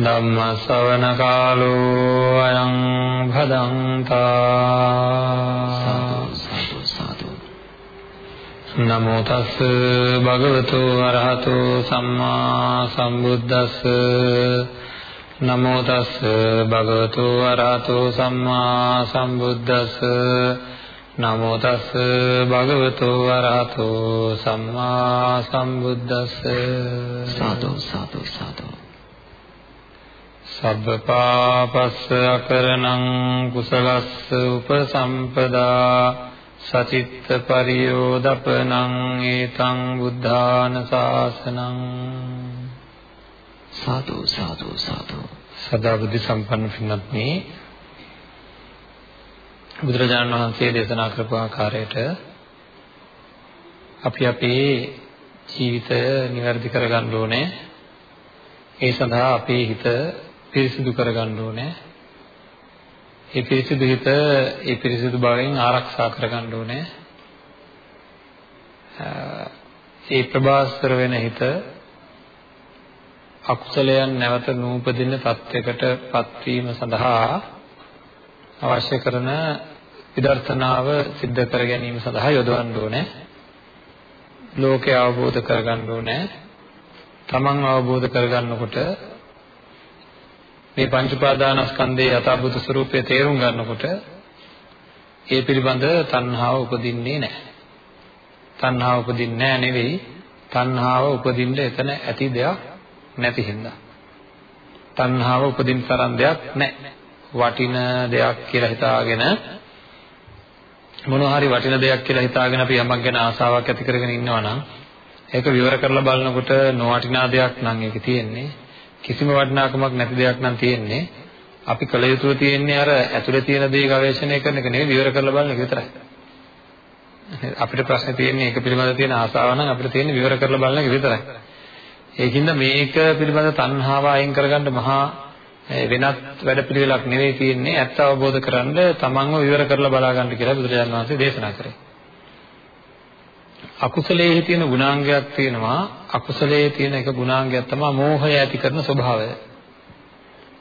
ධම්ම ශ්‍රවණ කාලෝ අයං භදංතා සාදු සාදු. නමෝ තස් භගවතු අරහතු සම්මා සම්බුද්දස්ස. නමෝ තස් භගවතු අරහතු සම්මා සම්බුද්දස්ස. නමෝ තස් භගවතු අරහතු සම්මා සම්බුද්දස්ස. සාදු සාදු සාදු සබ්බපාපස්ස අකරණං කුසලස්ස උපසම්පදා සචිත්ත පරියෝදපනං ඒතං බුද්ධාන ශාසනං සාදු සාදු සාදු. සදා බුද්ධ සම්පන්න පින්වත්නි බුදුරජාණන් වහන්සේ දේශනා කරපු ආකාරයට අපි අපේ ජීවිතය નિවැරදි කරගන්න ඕනේ. ඒ සඳහා අපේ හිත පිරිසිදු කරගන්න ඕනේ. ඒ පිරිසිදු හිත ඒ පිරිසිදු භාවයෙන් ආරක්ෂා කරගන්න ඕනේ. ඒ ප්‍රබාස්තර වෙන හිත අකුසලයන් නැවත නූපදින තත්යකට පත්වීම සඳහා අවශ්‍ය කරන විදර්ශනාව સિદ્ધ කර ගැනීම සඳහා යොදවන්න ඕනේ. ලෝකය අවබෝධ කරගන්න ඕනේ. තමන් අවබෝධ කරගන්නකොට මේ පංච උපාදානස්කන්ධයේ යථාභූත ස්වરૂපය තේරුම් ගන්නකොට ඒ පිළිබඳ තණ්හාව උපදින්නේ නැහැ. තණ්හාව උපදින්නේ නැහැ නෙවෙයි තණ්හාව උපදින්න එතන ඇති දෙයක් නැති හින්දා. තණ්හාව උපදින්න තරම් දෙයක් නැහැ. වටින දෙයක් කියලා හිතාගෙන මොනවා හරි වටින දෙයක් කියලා හිතාගෙන අපි යමක් ගැන ආසාවක් ඇති කරගෙන ඉන්නවා නම් ඒක විවර කරලා බලනකොට නොවටිනා දෙයක් නම් ඒකේ තියෙන්නේ. කිසිම වටිනාකමක් නැති දෙයක් නම් තියෙන්නේ අපි කල යුතුව තියෙන්නේ අර ඇතුලේ තියෙන දේ ගවේෂණය කරන එක නෙවෙයි විවර කරලා බලන එක විතරයි. අපිට ප්‍රශ්නේ තියෙන්නේ ඒක පිළිබඳව තියෙන ආසාව නම් අපිට තියෙන්නේ විවර කරලා බලන එක විතරයි. ඒකින්ද මේක පිළිබඳ තණ්හාව අයින් කරගන්න මහා වෙනත් වැඩපිළිවෙලක් නෙවෙයි තියෙන්නේ ඇත්ත අවබෝධ කරගන්න තමන්ව විවර කරලා බලා ගන්න කියලා බුදුරජාණන් වහන්සේ දේශනා කරේ. අකුසලයේ තියෙන ගුණාංගයක් තියෙනවා අකුසලයේ තියෙන එක ගුණාංගයක් තමයි මෝහය ඇති කරන ස්වභාවය.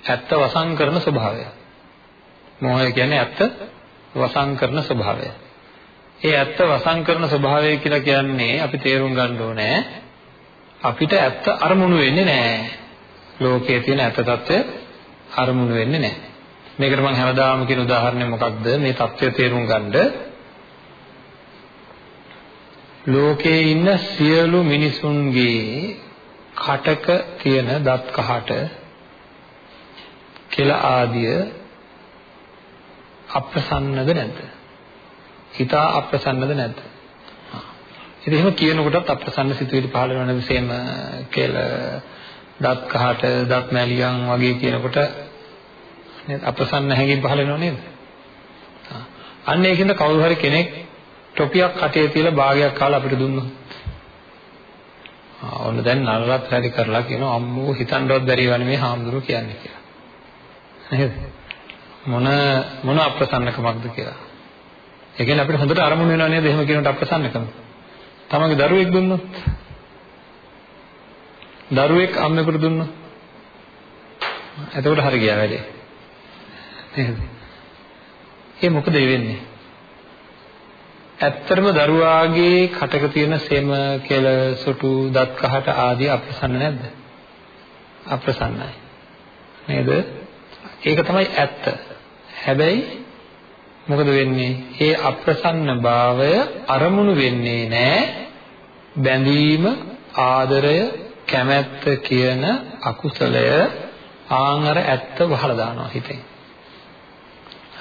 ඇත්ත වසං කරන ස්වභාවය. මෝහය කියන්නේ ඇත්ත වසං කරන ස්වභාවය. ඒ ඇත්ත වසං කරන ස්වභාවය කියලා කියන්නේ අපි තේරුම් ගන්න ඕනේ අපිට ඇත්ත අරමුණු වෙන්නේ නැහැ. ලෝකයේ තියෙන ඇත්ත తත්වය අරමුණු වෙන්නේ නැහැ. මේකට මම හැමදාම කියන උදාහරණය මොකක්ද? මේ తත්වය තේරුම් ගන්න ලෝකේ ඉන්න සියලු මිනිසුන්ගේ කටක තියෙන දත් කහට කෙල ආදිය අප්‍රසන්නද නැද්ද? හිතා අප්‍රසන්නද නැද්ද? ඉතින් එහෙම කියනකොටත් අප්‍රසන්න සිතුවිලි පහළ වෙන විශේෂම කෙල දත් කහට දත් මැලියන් වගේ කියනකොට නේද අප්‍රසන්න හැඟීම් පහළ වෙනව නේද? අන්න ඒකින්ද කවුරු හරි කෙනෙක් ටොපියක් කටේ තියලා භාගයක් කාලා අපිට දුන්නොත්. ආ ඔන්න දැන් නරලත් වැඩි කරලා කියනවා අම්මෝ හිතන්නවත් බැරි වනේ මේ හාමුදුරුවෝ කියන්නේ කියලා. නේද? මොන මොන අප්‍රසන්නකමක්ද කියලා. ඒ කියන්නේ අපිට හොඳට අරමුණු වෙනව නේද? එහෙම කියනකොට අප්‍රසන්නකම. තමගේ දරුවෙක් දුන්නොත්. දරුවෙක් අම්මෙකුට දුන්නොත්. එතකොට හරි ගියා වැඩේ. නේද? ඒ මොකද වෙන්නේ? ඇත්තටම දරුවාගේ කටක තියෙන සෙම කෙල සොටු දත් කහට ආදී අප්‍රසන්න නැද්ද? අප්‍රසන්නයි. නේද? ඒක තමයි ඇත්ත. හැබැයි මොකද වෙන්නේ? ඒ අප්‍රසන්න භාවය අරමුණු වෙන්නේ නැහැ. බැඳීම, ආදරය, කැමැත්ත කියන අකුසලය ආන් අර ඇත්ත වහලා දානවා හිතෙන්.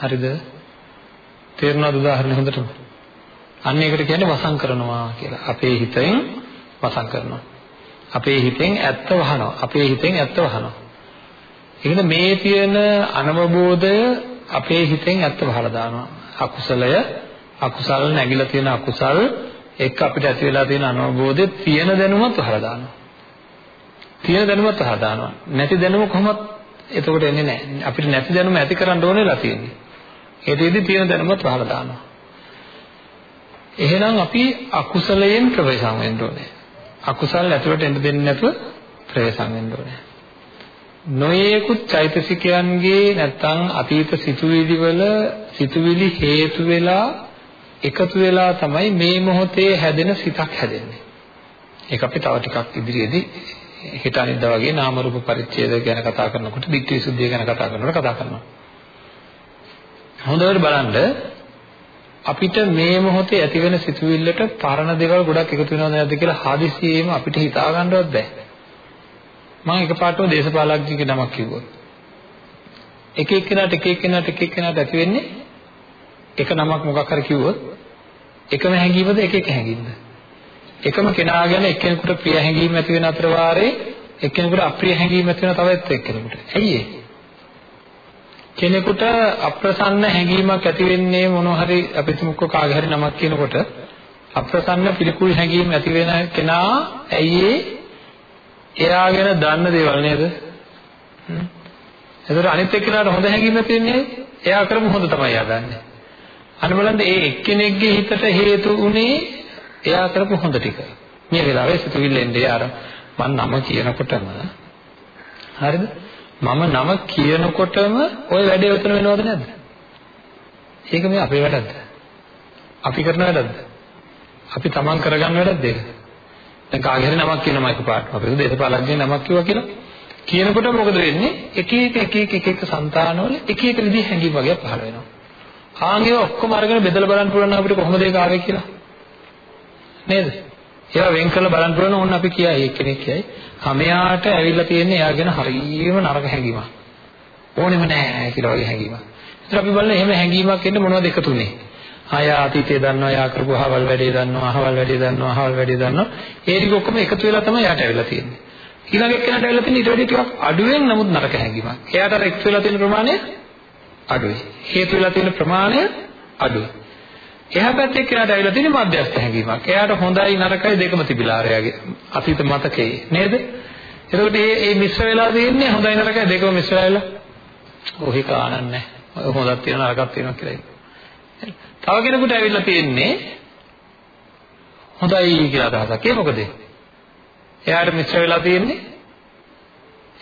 හරිද? තේරුණාද උදාහරණය හොඳටම? අන්න ඒකට කියන්නේ වසං කරනවා කියලා. අපේ හිතෙන් වසං කරනවා. අපේ හිතෙන් ඇත්ත වහනවා. අපේ හිතෙන් ඇත්ත වහනවා. ඒකද මේ තියෙන අනවබෝධය අපේ හිතෙන් ඇත්ත වහලා දානවා. අකුසලය අකුසල් නැగిලා තියෙන අකුසල් එක්ක අපිට ඇති වෙලා තියෙන අනවබෝධය තියෙන දැනුමත් වහලා දානවා. තියෙන දැනුමත් වහලා දානවා. නැති දැනුම කොහොමද එතකොට එන්නේ නැහැ. අපිට නැති දැනුම ඇති කරන්න ඕනෙලා තියෙන්නේ. ඒ දෙයේදී තියෙන දැනුමත් වහලා දානවා. එහෙනම් අපි අකුසලයෙන් ප්‍රවේශම් වෙන්න ඕනේ. අකුසල් ඇතුළට එන්න දෙන්නේ නැතුව ප්‍රවේශම් වෙන්න ඕනේ. නොයේකුත් චෛතසිකයන්ගේ නැත්තම් අතීත සිතුවිලි වල සිතුවිලි හේතු වෙලා එකතු වෙලා තමයි මේ මොහොතේ හැදෙන සිතක් හැදෙන්නේ. ඒක අපි තව ටිකක් ඉදිරියේදී හිත අනිද්දා වගේ නාම රූප පරිච්ඡේද ගැන කතා කරනකොට ditthi visuddhiය ගැන කතා කරනකොට කතා කරනවා. හොඳට බලන්න අපිට මේ මොහොතේ ඇති වෙන සිතුවිල්ලට පරණ දේවල් ගොඩක් එකතු වෙනවද නැද්ද කියලා හදිසියෙම අපිට හිතා ගන්නවත් බෑ. මම එකපාරටම දේශපාලඥයෙක්ගේ නමක් කිව්වා. එක එක්කෙනාට එක එක්කෙනාට එක එක්කෙනාට ඇති වෙන්නේ එක නමක් මොකක් හරි කිව්වොත් එකම හැඟීමද එක එක හැඟීමද? එකම කෙනා ගැන එක්කෙනෙකුට ප්‍රිය හැඟීම් ඇති වෙන අතර වාරේ එක්කෙනෙකුට අප්‍රිය හැඟීම් ඇති වෙන තවත් එක්කෙනෙකුට. ඇයි ඒ? කෙනෙකුට අප්‍රසන්න හැඟීමක් ඇති වෙන්නේ මොනවා හරි අපි තුමුක්ක කාගේ හරි නමක් කියනකොට අප්‍රසන්න පිළිකුල් හැඟීම් ඇති වෙන කෙනා ඇයි එයා ගැන දන්න දේවල් නේද? හ්ම්. එතකොට අනිත් එක්කෙනාට හොඳ හැඟීමක් තියෙන්නේ එයා කරමු හොඳ තමයි එයා දන්නේ. අන්න බලන්න ඒ එක්කෙනෙක්ගේ හිතට හේතු උනේ එයා කරපු හොඳ ටික. මේ වෙලාවේ සිතුවිල්ල එන්නේ අර මම නම කියනකොටම හරිද? මම නම කියනකොටම ওই වැඩේ ඔතන වෙනවද නැද්ද? ඒක මේ අපේ වැඩක්ද? අපි කරන වැඩක්ද? අපි තමන් කරගන්න වැඩක්ද ඒක? දැන් කාගේ හරි නමක් කියනවා මයික පාට. අපේ දේශපාලකගේ නමක් කිව්වා කියලා. කියනකොට මොකද වෙන්නේ? එක එක එක එක එක එක సంతානවල එක එක විදිහ හැංගීම් වගේ පහළ වෙනවා. ආන්ගේ ඔක්කොම අරගෙන බෙදලා බලන්න පුළුවන් නම් අපිට කොහොමද ඒක ආවේ කියලා? නේද? ඒවා වෙන් කරලා බලන්න පුළුවන් ඕන්න අපි කියයි එක්කෙනෙක් කියයි කමයාට ඇවිල්ලා තියෙන්නේ එයාගෙන හරියම නරක හැඟීමක්. ඕනෙම නෑ කියලා වගේ හැඟීමක්. ඒත් අපි බලන එහෙම හැඟීමක් එන්නේ මොනවද එකතුනේ? ආය අතීතයේ දන්නවා යා කරපු අහවල් වැඩේ දන්නවා අහවල් වැඩේ දන්නවා අහවල් වැඩේ දන්නවා ඒ ටික ඔක්කොම එකතු වෙලා තමයි යාට ඇවිල්ලා තියෙන්නේ ඊළඟ එක්කෙනාට ඇවිල්ලා තියෙන ඊට වැඩි ටිකක් අඩුවෙන් නමුත් නරක හැඟීමක් එයාට අර එකතු වෙලා තියෙන ප්‍රමාණය අඩුයි හේතු වෙලා තියෙන ප්‍රමාණය අඩුයි එහා පැත්තේ එක්කෙනාට ඇවිල්ලා තියෙන මධ්‍යස්ථ හැඟීමක් එයාට හොඳයි නරකයි දෙකම තිබිලා ආරයාගේ අතීත මතකේ නේද එතකොට මේ මේ මිශ්‍ර වෙලා තියෙන්නේ හොඳයි නරකයි දෙකම මිශ්‍ර වෙලා ඔහි කාණන්නේ හොඳක් තියෙනවා නරකක් තියෙනවා කියලා තව කෙනෙකුට ඇවිල්ලා තියෙන්නේ හොඳයි කියලා අදහසක්. ඒ මොකද? එයාට මිශ්‍ර වෙලා තියෙන්නේ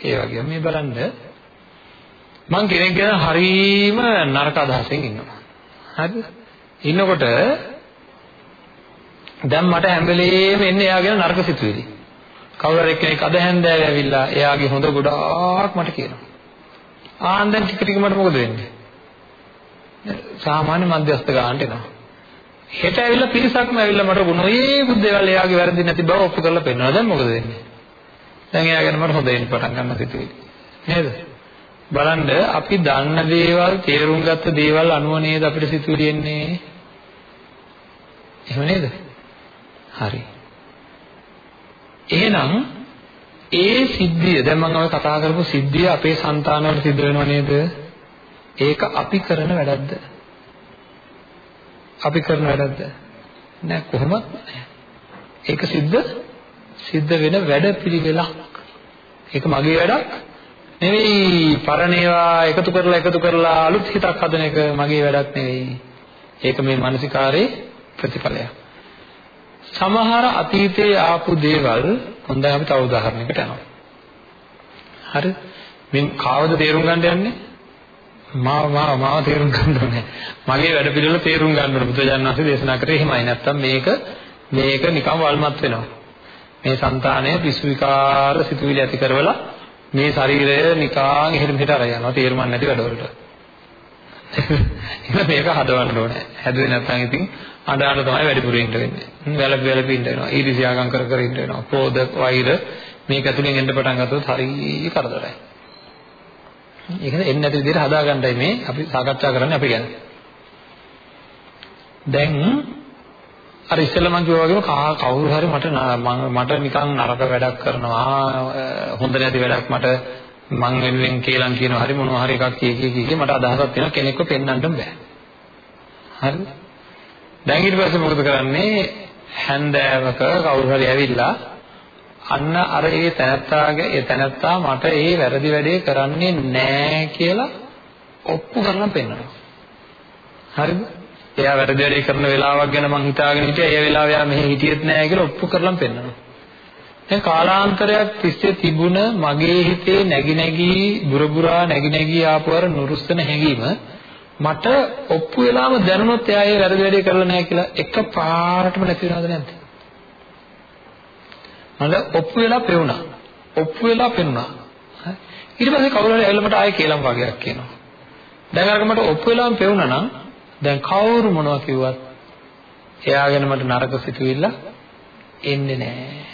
ඒ වගේ. මේ බලන්න මං කෙනෙක් ගැන හරීම නරක අදහසෙන් ඉන්නවා. හරිද? ඉන්නකොට දැන් මට හැම වෙලේම එන්නේ එයා ගැන නරක සිතුවිලි. කවුරු හරි කෙනෙක් අද හැන්දෑව ඇවිල්ලා එයාගේ හොඳ ගොඩාක් මට කියනවා. ආන් දැන් ටික ටික මට මොකද වෙන්නේ? සාමාන්‍ය මධ්‍යස්ථ ගන්නට එනවා. හෙට ඇවිල්ලා පිරිසක්ම ඇවිල්ලා මට ගුණෝයේ බුද්ධේවල් එයාගේ වැරදි නැති බව ඔප්පු කරලා පෙන්නනවා. දැන් මොකද වෙන්නේ? දැන් එයා ගැන මට හොඳින් පටන් ගන්න සිතුවිලි. නේද? බලන්න අපි දන්න දේවල් තේරුම් ගත්ත දේවල් අනුව නේද අපිට සිතුවිලි එන්නේ. එහෙම නේද? හරි. එහෙනම් ඒ සිද්ධිය දැන් මම ඔය කතා කරපු සිද්ධිය අපේ సంతානවල සිද්ධ වෙනව නේද? ඒක අපි කරන වැඩක්ද? අපි කරන වැඩක්ද? නෑ කොහොමත් නෑ. ඒක සිද්ධ සිද්ධ වෙන වැඩ පිළිවෙලක්. ඒක මගේ වැඩක් නෙවෙයි. පරණ ඒවා එකතු කරලා එකතු කරලා අලුත් හිතක් හදන එක මගේ වැඩක් නෙවෙයි. ඒක මේ මානසිකාරේ ප්‍රතිඵලයක්. සමහර අතීතයේ ආපු දේවල් හොඳයි අපි තව උදාහරණයකට යනවා. හරි? මින් කාවද තේරුම් ගන්න යන්නේ? මාව මාව මාව තේරුම් ගන්න ඕනේ. මගේ වැඩ පිළිවෙල තේරුම් ගන්න ඕනේ. බුදුජානක වහන්සේ දේශනා කරේ එහෙමයි. නැත්තම් මේක මේක නිකන් වල්මත් වෙනවා. මේ సంతානය පිසු විකාර සිතුවිලි ඇති කරවලා මේ ශරීරය නිකන් එහෙම මෙහෙට අර යනවා. තේරුම් නැති වැඩවලට. එහෙනම් මේක හදවන්න ඕනේ. හැදුවේ නැත්නම් ඉතින් අඬාන තමයි වැඩිපුර ඉන්න වෙන්නේ. වැළප වැළප ඉන්න වෙනවා. ඊර්ෂ්‍යාගම් කර කර ඉන්න වෙනවා. ක්‍රෝධ වෛර මේක ඇතුලෙන් එන්න පටන් ගත්තොත් හරිය කරදරයි. ඒක එන්නේ නැති විදිහට හදාගන්නයි මේ අපි සාකච්ඡා කරන්නේ අපි ගැන. දැන් අර ඉස්සෙල්ලා මම කිව්වා වගේම කා කවුරු හරි මට මට නිකන් නරක වැඩක් කරනවා හොඳ නැති වැඩක් මට මං වෙනුවෙන් කියලා කියනවා හරි මොනවා හරි එකක් කිය කිය කිය මට අදහසක් තියෙනවා කෙනෙක්ව පෙන්වන්න බෑ. හරි. දැන් ඊට පස්සේ මොකද කරන්නේ? හැන්දෑවක කවුරු හරි ඇවිල්ලා අන්න අර ඒ තැනත්තාගේ ඒ තැනත්තා මට ඒ වැරදි වැඩේ කරන්නේ නෑ කියලා ඔප්පු කරලා පෙන්නනවා. හරිද? එයා වැරදි වැඩේ කරන වෙලාවක් ගැන මං හිතාගෙන හිටියා. ඒ වෙලාව එයා මෙහෙ හිටියෙත් නෑ කියලා ඔප්පු කරලම් පෙන්නනවා. දැන් කාලාන්තරයක් තිස්සේ තිබුණ මගේ හිතේ නැగి නැగి බුරබුරා නැగి නැగి ආපු අර නුරුස්සන හැඟීම මට ඔප්පු වෙලාම දැනුනොත් එයා ඒ වැරදි වැඩේ කරලා නෑ කියලා එක පාරටම නැති වෙනවද නැද්ද? මට ඔප්පු වෙලා පෙවුනා. ඔප්පු වෙලා පෙනුනා. ඊට පස්සේ කවුරු හරි ඇවිල්ලා මට ආයෙ කේලම් වගේක් කියනවා. දැන් අරක මට ඔප්පු වෙලාම පෙවුනා නම් දැන් කවුරු මොනවා කිව්වත් එයාගෙන මට නරක සිතුවිල්ල එන්නේ නැහැ.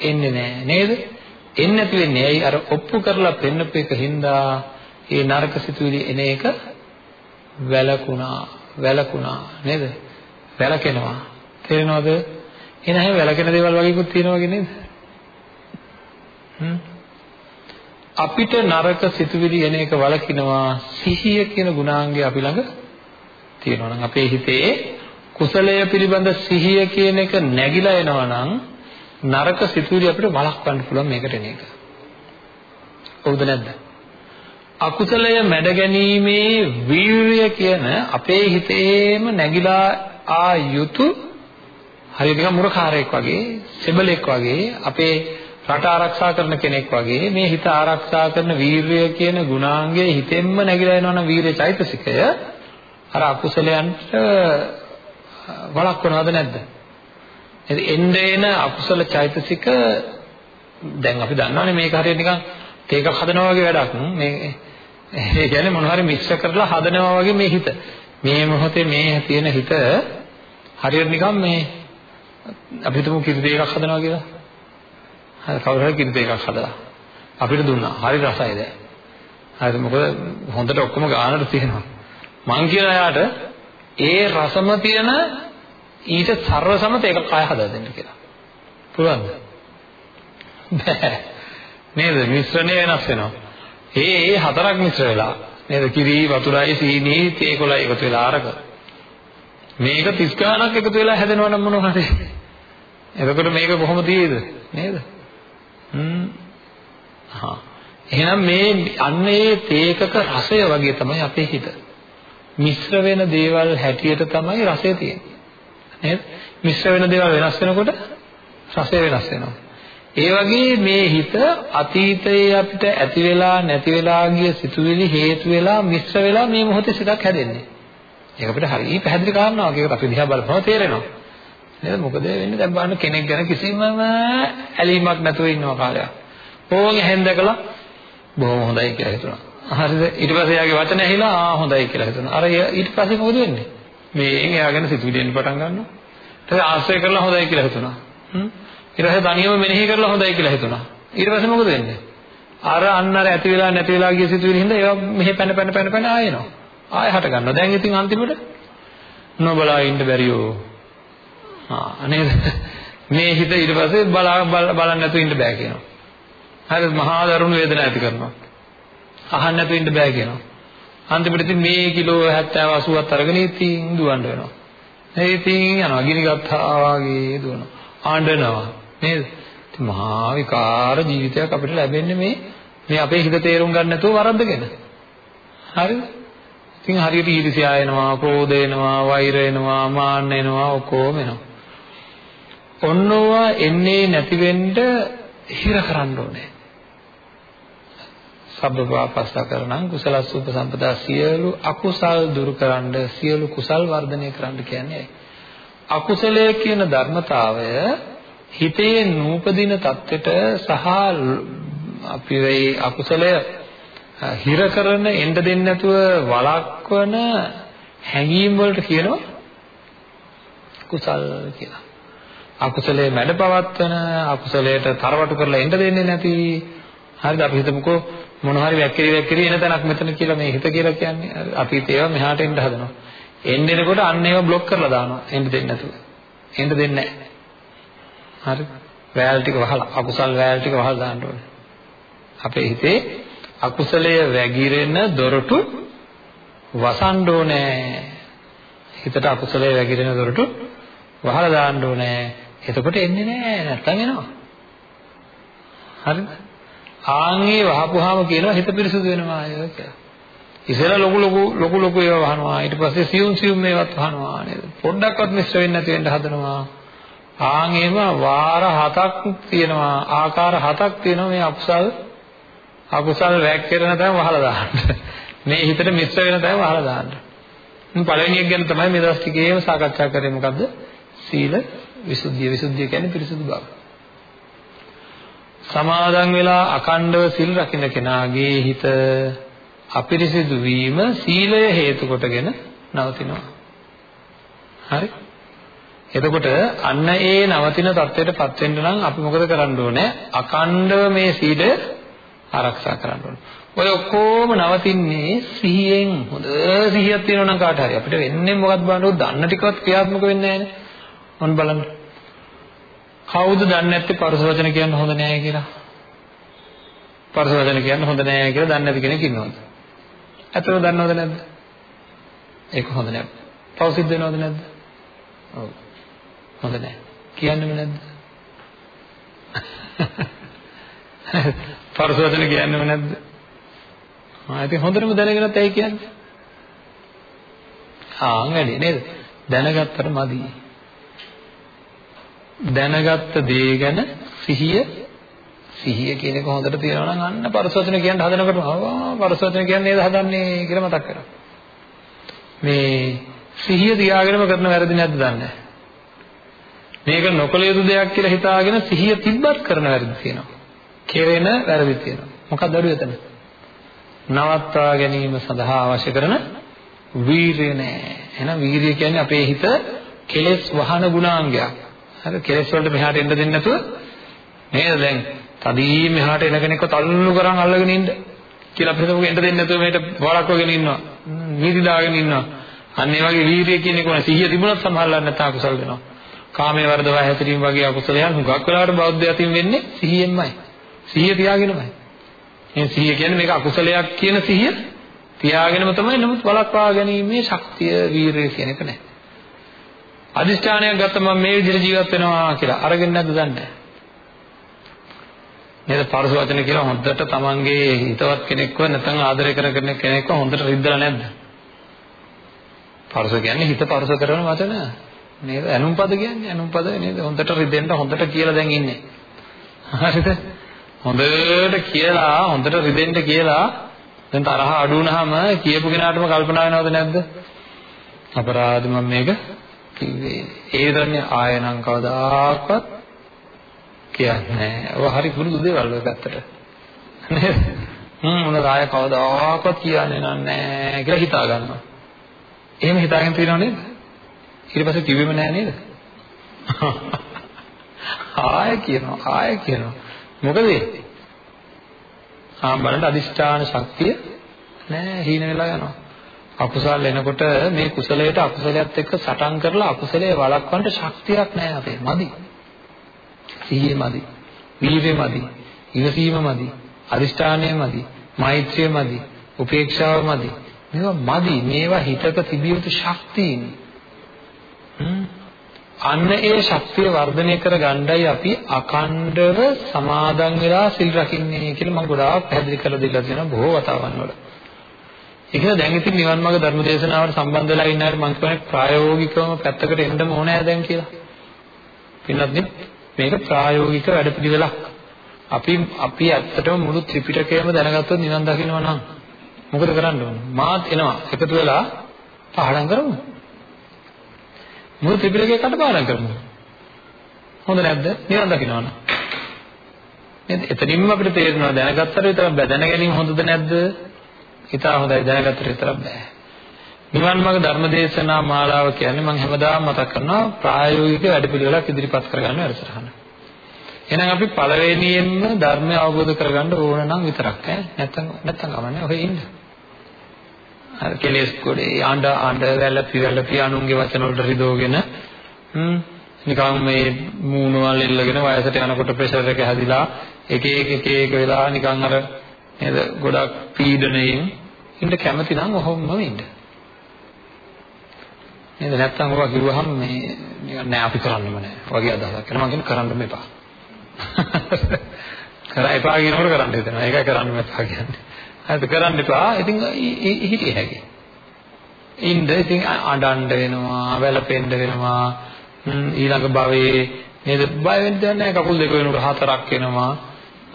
එන්නේ නැහැ නේද? එන්නේ නැති වෙන්නේ ඇයි අර ඔප්පු කරලා පෙන්නපු එක හින්දා ඒ නරක සිතුවිලි එන එක වැලකුණා වැලකුණා නේද? වැලකෙනවා. තේරෙනවද? එහෙනම් වැලකෙන දේවල් වගේකුත් තියෙනවා වගේ නේද? අපිට නරක සිතුවිලි එන එක වළකිනවා සිහිය කියන ගුණාංගය අපි ළඟ තියෙනවා නම් අපේ හිතේ කුසලය පිළිබඳ සිහිය කියන එක නැగిලා එනවා නම් නරක සිතුවිලි අපිට වළක්වන්න පුළුවන් මේකට එන එක. හොඳ නැද්ද? අකුසලය මැඩ ගැනීමේ වීරිය කියන අපේ හිතේම නැగిලා ආ යුතු හරි නිකන් මුරකාරයෙක් වගේ, සෙබලෙක් වගේ අපේ රට ආරක්ෂා කරන කෙනෙක් වගේ මේ හිත ආරක්ෂා කරන වීරිය කියන ගුණාංගයේ හිතෙන්ම නැగిලා එනවනම් වීරිය චෛතසිකය අර අකුසලයන්ට වළක්වනවද නැද්ද? එන්න එන අකුසල චෛතසික දැන් අපි දන්නවනේ මේක හරියට නිකන් තේකක් හදනවා වගේ වැඩක්. මේ ඒ කියන්නේ මොනවා හරි මික්ස් කරලා හදනවා වගේ මේ හිත. මේ මොහොතේ මේ තියෙන හිත හරියට නිකන් මේ අපි හිතමු කිරි දෙකක් හදනවා කියලා. හරි කවුරු හරි කිරි දෙකක් හදලා අපිට දුන්නා. හරි රසයි දැන්. හරි මොකද හොඳට ඔක්කොම ගානට තියෙනවා. මං කියන එයාට ඒ රසම තියෙන ඊට ਸਰව සමත එක කය හදා දෙන්න කියලා. පුළුවන්ද? බෑ. නේද? මිශ්‍රණය වෙනස් වෙනවා. ඒ ඒ හතරක් මිශ්‍ර වෙලා නේද? කිරි, වතුරයි, සීනි, තේ කොළයි එකතු වෙලා අරක. මේක 30 ගණක් එකතු වෙලා හැදෙනවා නම් මොනව හරි. එතකොට මේක කොහොම තියෙද? නේද? හ්ම්. හා. එහෙනම් මේ අන්න ඒ තේකක රසය වගේ තමයි අපේ හිත. මිශ්‍ර වෙන දේවල් හැටියට තමයි රසය තියෙන්නේ. නේද? මිශ්‍ර වෙන දේවල් වෙනස් වෙනකොට රසය වෙනස් වෙනවා. ඒ වගේ මේ හිත අතීතයේ අපිට ඇති වෙලා නැති වෙලා ගිය සිතුවිලි හේතු වෙලා මිශ්‍ර වෙලා මේ මොහොතේ සිතක් හැදෙන්නේ. ඒක අපිට හරිය පැහැදිලි කාරණාවක්. ඒක අපි දිහා බලපුවම තේරෙනවා. නේද? මොකද වෙන්නේ දැන් බලන්න කෙනෙක් ගැන කිසිම ඇලීමක් නැතුව ඉන්නවා කාලයක්. ඕගේ හැන්දකලා බොහොම හොඳයි කියලා හිතුණා. හරිද? ඊට පස්සේ එයාගේ වචන ඇහිලා ආ හොඳයි කියලා හිතුණා. අර ඊට පස්සේ මොකද වෙන්නේ? මේෙන් එයා ගැන සිතුවිලි එන්න පටන් ගන්නවා. ඊට පස්සේ ආශ්‍රය කරලා හොඳයි කියලා හිතුණා. හ්ම්. ඊට පස්සේ තනියම මෙනෙහි කරලා හොඳයි කියලා හිතුණා. ඊට පස්සේ මොකද වෙන්නේ? අර අන්න අර ඇති වෙලා නැති වෙලා ගිය සිතුවිලි හින්දා ඒවා මෙහෙ පැන පැන පැන පැන ආයෙනවා. ආයෙ හට ගන්නවා. දැන් ඉතින් අන්තිමට නොබලා ඉන්න බැරියෝ. ආ නේද? මේ හිත ඊට පස්සේ බලා බලන්න නැතුව ඉන්න බෑ කියනවා. හරිද? මහා දරුණු වේදනාවක් ඇති කරනවා. අහන්න නැතුව ඉන්න බෑ කියනවා. අන්තිමට ඉතින් මේ කිලෝ 70 80ක් අරගෙන ඉතින් දුවන්න වෙනවා. ඒ ඉතින් යනවා ගිනි ගත්තා වගේ දුවනවා. ආඬනවා නේද? ඉතින් මහා විකාර ජීවිතයක් අපිට ලැබෙන්නේ මේ මේ අපේ හිත තේරුම් ගන්න නැතුව වරද්දගෙන. හරිද? ඉතින් හරියට ඊර්ෂ්‍යා එනවා, ක්‍රෝධ එනවා, වෛර එනවා, මාන්න එනවා, ඔක්කොම එනවා. ඔන්නවා එන්නේ නැති වෙන්න හිර කරන්න ඕනේ. සබ්බපාපස්ස කරණං කුසලස්ස උපසම්පදා සියලු අකුසල් දුරු කරන්න සියලු කුසල් වර්ධනය කරන්න කියන්නේ. අකුසලය කියන ධර්මතාවය හිතේ නූපදින தත්වෙට සහ අපි මේ අකුසලය හිර කරන එන්න දෙන්නේ නැතුව වළක්වන හැඟීම් වලට කියනවා කුසල් කියලා. අකුසලයේ මැඩපවත්වන අකුසලයට තරවටු කරලා එන්න දෙන්නේ නැති. හරිද? අපි හිතමුකෝ මොන හරි වැක්කිරි වැක්කිරි එන තැනක් මෙතන කියලා මේ හිත කියලා කියන්නේ අතීතේ ඒවා මෙහාට එන්න හදනවා. එන්න එනකොට අන්න ඒවා બ્લોක් කරලා දානවා. එන්න දෙන්නේ නැතුව. එන්න දෙන්නේ නැහැ. හරි. වැල් ටික වහලා අකුසල් වැල් ටික වහලා දාන්න ඕනේ. අපේ හිතේ අකුසලයේ වැగిරෙන දොරටු වසන්න ඕනේ. හිතට අකුසලයේ වැగిරෙන දොරටු වහලා දාන්න ඕනේ. එතකොට එන්නේ නැහැ. නැත්තම් එනවා. හරිද? ආන්ගේ වහපුවාම කියනවා හිත පිරිසුදු වෙනවා අය කියලා. ඉතල ලොකු ලොකු ලොකු ලොකු ඒවා වහනවා ඊට පස්සේ සියුම් සියුම් මේවත් වහනවා නේද? පොඩ්ඩක්වත් මිශ්‍ර වෙන්නේ නැති වෙන්න හදනවා. ආන් එහෙම වාර හතක් තියෙනවා ආකාර හතක් තියෙනවා මේ අකුසල් අකුසල් වැක්කිරෙන තැන වහලා දාන්න. මේ හිතට මිශ්‍ර වෙන තැන වහලා දාන්න. පළවෙනි එක ගැන තමයි මේ දවස් ටිකේම සාකච්ඡා කරේ මොකද්ද? සීල විසුද්ධිය. විසුද්ධිය කියන්නේ පිරිසුදු බව. සමාදන් වෙලා අකණ්ඩව සිල් රකින්න කෙනාගේ හිත අපිරිසිදු වීම සීලය හේතු කොටගෙන නවතිනවා. හරි? එතකොට අන්න ඒ නවතින தත්වයටපත් වෙන්න නම් අපි මොකද කරන්න ඕනේ? අකණ්ඩව මේ සීලය ආරක්ෂා කරන්න ඕනේ. ඔය ඔක්කොම නවතින්නේ සිහියෙන් හොඳ සිහියක් තියෙනවා නම් කාට හරි අපිට වෙන්නේ මොකක්ද බලන්නකො දන්න ටිකවත් ක්‍රියාත්මක වෙන්නේ නැහැ නේ. මොන් බලන්න. කවුද දන්නේ නැත්තේ පරස වචන කියන්න හොඳ නැහැ කියලා? පරස වචන කියන්න හොඳ නැහැ කියලා දන්නේ නැති කෙනෙක් ඉන්නවද? ඇත්තම දන්නවද නැද්ද? ඒක හොඳ නැහැ. පව් සිද්ධ වෙනවද නැද්ද? ඔව්. හොඳ නැහැ. කියන්නෙම නැද්ද? පරස වචන කියන්නෙම නැද්ද? ආ ඉතින් හොඳටම දැනගෙනත් ඇයි කියන්නේ? ආ වැඩි නේද? දැනගත්තට මදි. දැනගත්ත දේ ගැන සිහිය සිහිය කියන එක හොඳට තියෙනවා නම් අන්න පරසවචන කියන්න හදනකොට ආ පරසවචන කියන්නේ නේද හදන්නේ කියලා මතක් කරගන්න. මේ සිහිය තියාගෙනම කරන වැරදි නැද්ද දන්නේ මේක නොකළ යුතු දෙයක් කියලා හිතාගෙන සිහිය තිබ්බත් කරන වැරදි තියෙනවා. කෙරෙන වැරදි තියෙනවා. මොකක්ද අඩුව එතන? නවත්වා ගැනීම සඳහා අවශ්‍ය කරන වීරිය නෑ. එහෙනම් වීරිය කියන්නේ අපේ හිත කෙලෙස් වහන ගුණාංගයක්. හරි කෙලෙස් වලට මෙහාට එන්න දෙන්නේ නැතුව නේද දැන් තදින් මෙහාට එන කෙනෙක්ව තල්ලු කරන් අල්ලගෙන ඉන්න කියලා අපිට මොකෙ එන්න දෙන්නේ නැතුව මේකට වළක්වගෙන ඉන්නවා. නීති දාගෙන ඉන්නවා. අන්න ඒ වගේ වීරිය කියන එක ඕන සිහිය තිබුණොත් සමහරවල් නැත්නම් අකුසල වෙනවා. කාමයේ වර්ධවා හැසිරීම වගේ අකුසලයන් හුඟක් වෙලාවට බෞද්ධ යතින් වෙන්නේ සිහියෙන්මයි. සිහිය තියාගෙනමයි. මේ සිහිය කියන්නේ මේක අකුසලයක් කියන සිහිය තියාගෙනම තමයි නමුත් වළක්වා ගැනීමේ ශක්තිය වීරිය කියන එක නැහැ. අදිෂ්ඨානයක් ගත්තම මම මේ විදිහට ජීවත් වෙනවා කියලා අරගෙන නැද්ද දන්නේ නේද? පරස වචන කියලා හොඳට තමන්ගේ හිතවත් කෙනෙක්ව නැත්නම් ආදරය කරගෙන කෙනෙක්ව හොඳට රිද්දලා නැද්ද? පරස කියන්නේ හිත පරස කරන වචන. නේද? ඇනුම්පද කියන්නේ ඇනුම්පද නේද? හොඳට රිදෙන්න හොඳට කියලා දැන් ඉන්නේ. හරිද? හොඳට කියලා හොඳට රිදෙන්න කියලා දැන් තරහ අඩු වුනහම කියපු කෙනාටම කල්පනා වෙනවද නැද්ද? අපරාධ මම මේක කිව්වේ. ඒ විතරනේ ආයනම් කවදාකවත් කියන්නේ නැහැ. ඔය හරි පුරුදු දේවල් ඔය පැත්තට. නේද? හ්ම් මොනද ආය කවදාකවත් කියන්නේ නැහැ කියලා හිතා ගන්නවා. එහෙම හිතාගෙන තියෙනව නේද? ඊට පස්සේ කිව්වෙම නැහැ නේද? ආය කියනවා ආය කියනවා. මොකද ඒ? ආ බලන්න අදිෂ්ඨාන ශක්තිය නෑ හීන වෙලා යනවා. අකුසල් එනකොට මේ කුසලයට අකුසලයට එක්ක සටන් කරලා අකුසලයේ වළක්වන්න ශක්තියක් නැහැ අපේ. මදි. සිහිය මදි. වීර්යය මදි. ඉවසීම මදි. අදිෂ්ඨානය මදි. මෛත්‍රිය මදි. උපේක්ෂාව මදි. මේවා මදි. මේවා හිතක තිබිය යුතු ශක්තියින්. අන්න ඒ ශක්තිය වර්ධනය කර ගණ්ඩායි අපි අකණ්ඩව සමාදන් වෙලා සිල් රකින්නේ කියලා මම ගොඩාක් පැහැදිලි කරලා දීලා තියෙනවා බොහෝ වතාවන් වල. ඒක දැන් ඉතින් නිවන් මාර්ග ධර්ම දේශනාවට සම්බන්ධ වෙලා ඉන්න අය මම කියන්නේ ප්‍රායෝගිකවම පැත්තකට එන්නම ඕනෑ දැන් කියලා. පින්නත් මේක ප්‍රායෝගික වැඩපිළිවෙලක්. අපි අපි ඇත්තටම මුළු ත්‍රිපිටකයම දැනගත්තොත් නිවන් දකින්නවා නම් මොකද කරන්න ඕන? මාත් එනවා එකතු වෙලා පාඩම් කරමු. මුළු ත්‍රිපිටකය කටපාඩම් කරමු. හොඳ නැද්ද? නිවන් දකින්නවා නම්. නේද? එතනින්ම අපිට තේරෙනවා දැනගත්තට විතර දැන ගැනීම හොඳද නැද්ද? හිතා හොඳයි දැනගත්තට විතරක් බෑ. නිවන් මාර්ග ධර්මදේශනා මාලාව කියන්නේ මම හැමදාම මතක් කරනවා ප්‍රායෝගික වැඩපිළිවෙලක් ඉදිරිපත් කරගන්න වැඩසටහන. එහෙනම් අපි පළවෙනියෙන්ම ධර්මය අවබෝධ කරගන්න ඕන නම් විතරක් ඈ නැත්තම් නැත්තම් ගමන්නේ ඔහේ ඉන්න. අර කෙලෙස් කොටේ ආණ්ඩ ආණ්ඩ වැල්ල පිරැල්ල පියාණුන්ගේ වචන වලට රිදෝගෙන හ්ම් නිකන් මේ මූණවල් එල්ලගෙන වයසට යනකොට ප්‍රෙෂර් එක හැදිලා එක එක එක එක වෙලා නිකන් අර නේද ගොඩක් පීඩණයෙන් ඉන්න කැමති නම් ඔහොමම ඉන්න. නේද නැත්තම් ඔවා කිව්වහම මේ නිකන් නෑ අපි කරන්නෙම නෑ වගේ අදහසක් එනවා මම කියන්නේ කරන්නම එපා. කරා එපා කියනකොට කරන්න හිතෙනවා. ඒකයි කරන්නම එපා කියන්නේ. හරිද කරන්න එපා. ඉතින් හිතේ හැකි. ඉන්න ඉතින් අඬන්න වෙනවා, වැළපෙන්න වෙනවා. ඊළඟ භවයේ නේද බය වෙන්න දෙයක් නැහැ. කකුල් දෙක වෙනකොට හතරක් වෙනවා.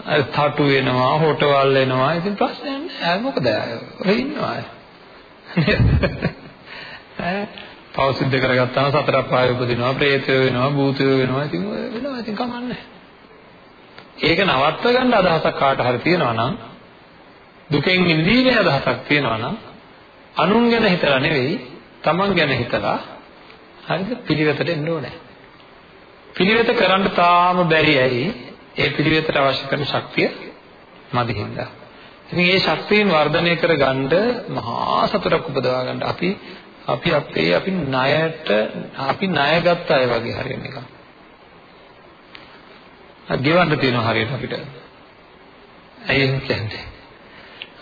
තටු වෙනවා, හොටවල් වෙනවා. ඉතින් ප්‍රශ්නයක් නැහැ. මොකද ඔය ඉන්නවා. ඈ පව සිද්ධ කරගත්තාම සතර පාය උපදිනවා, ප්‍රේතය වෙනවා, භූතය වෙනවා. ඉතින් වෙනවා. ඉතින් කමන්නේ. ඒක නවත්ව ගන්න අදහසක් කාට හරි තියෙනවා නම් දුකෙන් මිදීමේ අදහසක් තියෙනවා නම් අනුන් ගැන හිතලා නෙවෙයි තමන් ගැන හිතලා හරිද පිළිවෙතට එන්න ඕනේ. පිළිවෙත කරන්න තාම බැරි ඇයි? ඒ පිළිවෙතට අවශ්‍ය කරන ශක්තිය මදි හින්දා. ඉතින් මේ ශක්තියන් වර්ධනය කරගන්න මහා සතුටක් උපදවා ගන්න අපි අපි අපේ අපි ණයට අපි ණය ගත්ත අය වගේ හරියන එක. ගෙවන්න තියෙනවා හරියට අපිට. ඇයි කියන්නේ?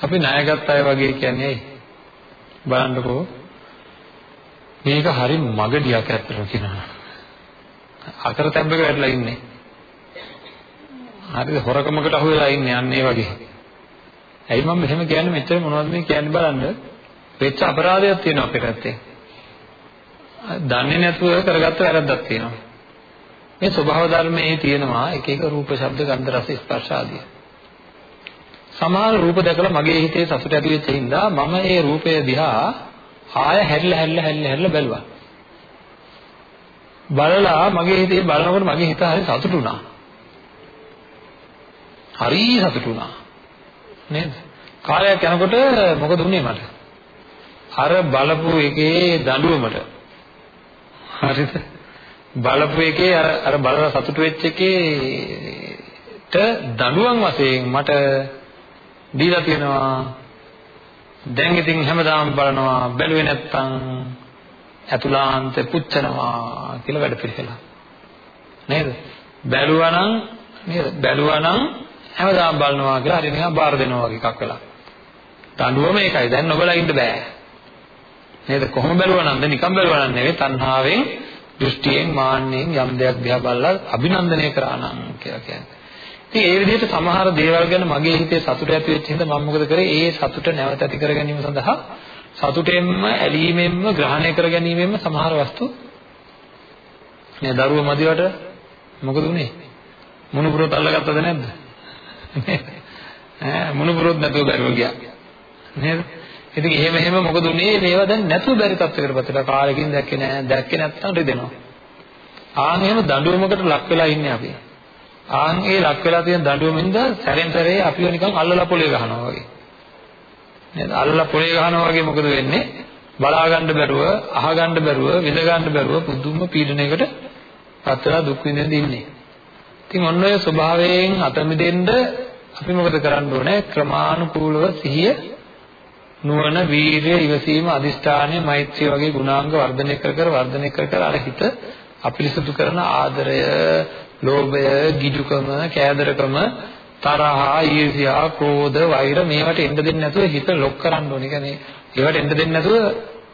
අපි ණයගත් අය වගේ කියන්නේ ඇයි? බලන්නකෝ. මේක හරි මගඩියක් ඇත්තටම කියනවා. අකරතැබ්බක වැටලා ඉන්නේ. හරිද හොරකමකට අහු වෙලා ඉන්නේ අන්න ඒ වගේ. ඇයි මම මෙහෙම කියන්නේ මෙච්චර මොනවද මේ කියන්නේ බලන්න. වෙච්ච අපරාධයක් තියෙනවා අපේ පැත්තේ. දන්නේ නැතුව කරගත්ත වැරද්දක් තියෙනවා. මේ ස්වභාව ධර්මයේ තියෙනවා එක එක රූප, ශබ්ද, ගන්ධ, රස, ස්පර්ශ ආදී. සමහර රූප දැකලා මගේ හිතේ සතුට ඇති වෙච්ච හින්දා මම ඒ රූපය දිහා ආය හැරිලා හැරිලා හැරිලා හැරිලා බැලුවා. බලලා මගේ හිතේ බලනකොට මගේ හිත හරි සතුටු වුණා. හරි සතුටු වුණා. නේද? කාලයක් යනකොට මොකද වුනේ මට? අර බලපු එකේ දඬුවමට හරිද? බලපු එකේ අර අර බලලා සතුටු වෙච්ච එකේට දඬුවම් වශයෙන් මට දීලා තියෙනවා දැන් ඉතින් හැමදාම බලනවා බැලුවේ නැත්තම් ඇතුලාන්තේ පුච්චනවා කියලා වැඩ පිළිහෙලා නේද බැලුවා නම් නේද බැලුවා නම් හැමදාම බලනවා කියලා හරි නිකන් බාර දෙනවා වගේ එකක් වෙලා. දඬුවම ඒකයි. දැන් නොබලා ඉන්න බෑ. නේද? කොහොම බැලුවා නම්ද නිකන් බැලුවා නම් නෙවෙයි. තණ්හාවෙන් දෘෂ්ටියෙන් මාන්නෙන් යම් දෙයක් දිහා බලලා අභිනන්දනය කරා නම් කියලා කියන්නේ. ඉතින් ඒ විදිහට සමහර දේවල් ගැන මගේ හිතේ සතුට ඇති වෙච්ච හින්දා මම මොකද කරේ? ඒ සතුට නැවත ඇති කර ගැනීම සඳහා සතුටෙන්ම ඇලීමෙන්ම ග්‍රහණය කර ගැනීමෙන්ම සමහර වස්තු මේ දරුව මදිවට මොකද උනේ? මුණුපුරොත් අල්ලගත්තද නැද්ද? ඈ මුණුපුරොත් නැතුව බැරුව ගියා. නේද? ඉතින් එහෙම එහෙම මොකද උනේ? මේවා දැන් නැතුව බැරි තත්ත්වයකටපත් වෙලා කාලෙකින් දැක්කේ නැහැ. දැක්කේ නැත්නම් රිදෙනවා. ආන් එහෙම දඬුවමකට ලක් වෙලා ඉන්නේ අපි. ආන් ඒ ලක් වෙලා තියෙන දඬුවමින්ද සැරෙන් සැරේ අපිව නිකන් අල්ලලා පොලේ ගහනවා වගේ. නේද? අල්ලලා පොලේ ගහනවා වගේ මොකද වෙන්නේ? බලා ගන්න බැරුව, අහ ගන්න බැරුව, විඳ ගන්න බැරුව පුදුම පීඩනයකට පත් වෙලා දුක් විඳින්න ඉන්නේ. ඉතින් ඔන්න ඔය ස්වභාවයෙන් අත මිදෙන්න අපි මොකද කරන්න ඕනේ? ක්‍රමානුකූලව සිහිය නුවණ, වීරිය, ඉවසීම, අදිෂ්ඨානය, මෛත්‍රිය වගේ ගුණාංග වර්ධනය කර කර වර්ධනය කර කර අර හිත අපිරිසුදු කරන ආදරය, ලෝභය, ගිජුකම, කෑදරකම, තරහා, ඊර්ෂ්‍යා, ක්‍රෝධ, වෛර මේවට එන්න දෙන්නේ නැතුව හිත ලොක් කරන්න ඕනේ. කියන්නේ ඒවට එන්න දෙන්නේ නැතුව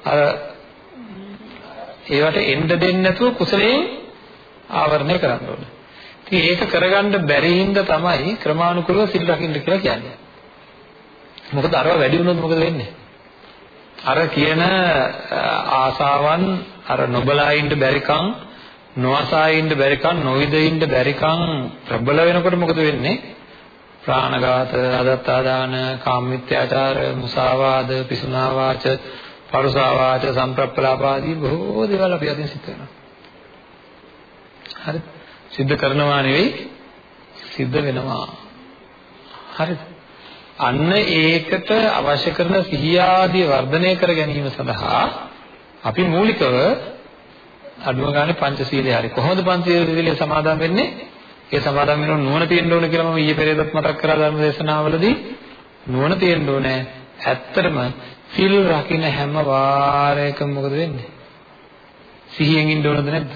අර ඒවට එන්න දෙන්නේ නැතුව කුසලයෙන් ආවරණය කරන්න ඕනේ. ඉතින් ඒක කරගන්න බැරි හින්දා තමයි ක්‍රමානුකූලව සිල් රකින්න කියලා කියන්නේ. මොකද අරව වැඩි වුණොත් මොකද වෙන්නේ? අර කියන ආසාවන් අර නොබලා ඉන්න බැරිකම් නොඅසා ඉන්න බැරිකම් නොවිද ඉන්න බැරිකම් ප්‍රබල වෙනකොට මොකද වෙන්නේ? ප්‍රාණඝාත, අදත්තාදාන, කාමමිත්‍යාචාර, මුසාවාද, පිසුනා වාච, පරුසා වාච, සම්ප්‍රප්පලාප ආදී බොහෝ දේවල් අපි අදින් සිද්ධ වෙනවා. හරිද? සිද්ධ කරනවා නෙවෙයි සිද්ධ වෙනවා. හරිද? අන්න ඒකට අවශ්‍ය කරන සිහිය ආදී වර්ධනය කර ගැනීම සඳහා අපි මූලිකව අඩුම ගානේ පංචශීලයේ හරි කොහොමද පංචශීලයේ සමාදන් වෙන්නේ? ඒ සමාදන් වෙනව නුවණ තියෙන්න ඕන කියලා මම ඊයේ පෙරේදත් මතක් කරා ධර්ම දේශනාවලදී නුවණ තියෙන්න ඕනේ. ඇත්තටම සිල් රකින්න හැම වාරයකම මොකද වෙන්නේ? සිහියෙන් ඉන්න ඕනද නැද්ද?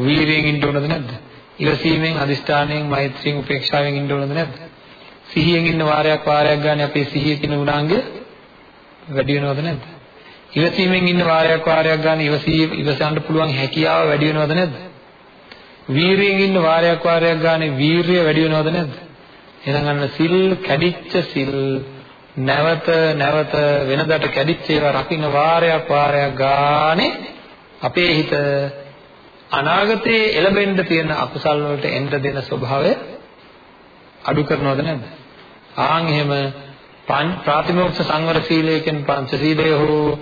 වීරියෙන් ඉන්න ඕනද නැද්ද? ඉවසීමෙන්, අදිෂ්ඨානයෙන්, මෛත්‍රියෙන්, උපේක්ෂාවෙන් ඉන්න ඕනද නැද්ද? සිහියෙන් ඉන්න වාරයක් වාරයක් ගන්න අපේ සිහිය කියන ගුණාංගය වැඩි වෙනවද නැද්ද? ඉවසීමෙන් ඉන්න වාරයක් වාරයක් ගන්න ඉවසී ඉවසන්න පුළුවන් හැකියාව වැඩි වෙනවද නැද්ද? වීරියෙන් ඉන්න වාරයක් වාරයක් ගන්න වීරිය වැඩි වෙනවද නැද්ද? එහෙනම් අන්න සිල් කැඩිච්ච සිල් නැවත නැවත වෙනදට කැඩිච්ච ඒවා රකින්න වාරයක් වාරයක් ගානේ අපේ හිත අනාගතයේ එළඹෙන්න තියෙන අකුසල් වලට එන්න දෙන ස්වභාවය අඩු කරනවද නැද්ද? ආන් එහෙම ප්‍රාතිමෝක්ෂ සංවර සීලය කියන පංච සීලය හෝ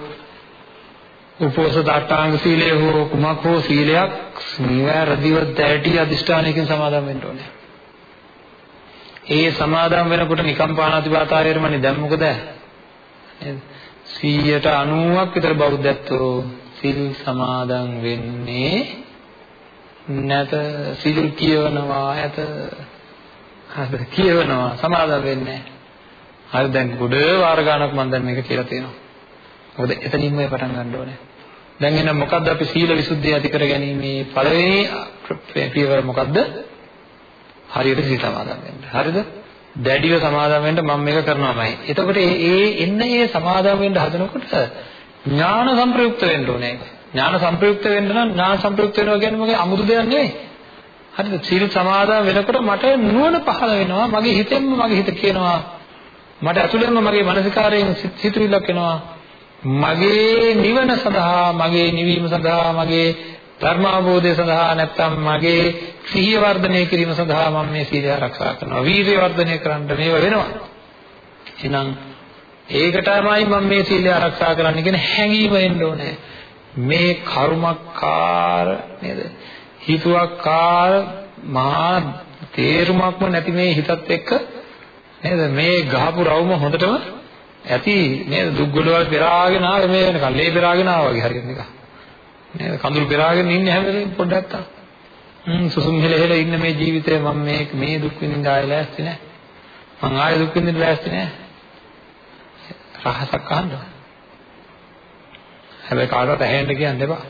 උපෝසත අටාංග සීලය හෝ කුමක් හෝ සීලයක් නිවැරදිව දැටි අදිෂ්ඨානයකින් සමාදන් වෙන්න ඕනේ. ඒ සමාදම් වෙනකොට නිකම් පාණාතිපාතායරමනේ දැන් මොකද නේද 190ක් විතර බෞද්ධත්වෝ සිල් සමාදන් වෙන්නේ නැත සිල් කියවනවා ඇත හරි කියවනවා සමාදන් වෙන්නේ හරි දැන් ගොඩ වාර ගණක් මම දැන් මේක කියලා තියෙනවා මොකද එතනින්ම පටන් ගන්න ඕනේ දැන් එහෙනම් මොකද්ද අපි සීල විසුද්ධිය ඇති කර ගැනීමේ පළවෙනි පියවර මොකද්ද හරියට සිත සමාදන් වෙන්න. හරිද? දැඩිව සමාදන් වෙන්න මම මේක කරනවාමයි. එතකොට ඒ එන්න ඒ සමාදන් වෙන්න හදනකොට ඥාන සංප්‍රයුක්ත වෙන්න ඕනේ. ඥාන සංප්‍රයුක්ත වෙන්න නම් ඥාන සංප්‍රයුක්ත වෙනවා කියන්නේ මොකද අමුතු දෙයක් නෙවෙයි. හරිද? සීල සමාදන් වෙනකොට මට නුවණ පහළ වෙනවා. මගේ හිතෙන්ම මගේ හිත කියනවා මට ඇතුළෙන්ම මගේ මානසිකාරයෙන් සිතුවිල්ලක් එනවා. මගේ නිවන සඳහා මගේ නිවීම සඳහා මගේ ධර්මාභෝධය සඳහා නැත්නම් මගේ සිහිය වර්ධනය කිරීම සඳහා මම මේ සීලය ආරක්ෂා කරනවා. වීර්යය වර්ධනය කරන්න මේව වෙනවා. එහෙනම් ඒකටමයි මම මේ සීලය ආරක්ෂා කරන්න කියන හැඟීම එන්න ඕනේ. මේ කර්මකාර නේද? හිතුවක්කාර මහා තේරුමක්ම නැති මේ හිතත් එක්ක නේද? මේ ගහපු රවුම හොඳටම ඇති නේද? දුක්ගොඩවල් පෙරාගෙන ආවේ මේ වෙනකල් ලේ පෙරාගෙන ආවා වගේ හරියට නිකන්. නේද? කඳුළු පෙරාගෙන ඉන්නේ හැම වෙලේම පොඩ්ඩක් තා. හ්ම් සුසුම් හෙල හෙල ඉන්න මේ ජීවිතේ මම මේ මේ දුක් විඳින්න ආයෙ ලෑස්ති නෑ. මං ආයෙ දුක් විඳින්න ලෑස්ති නෑ. රහසක් අහන්න හැබැයි කාටවත් ඇහෙන්න කියන්න එපා.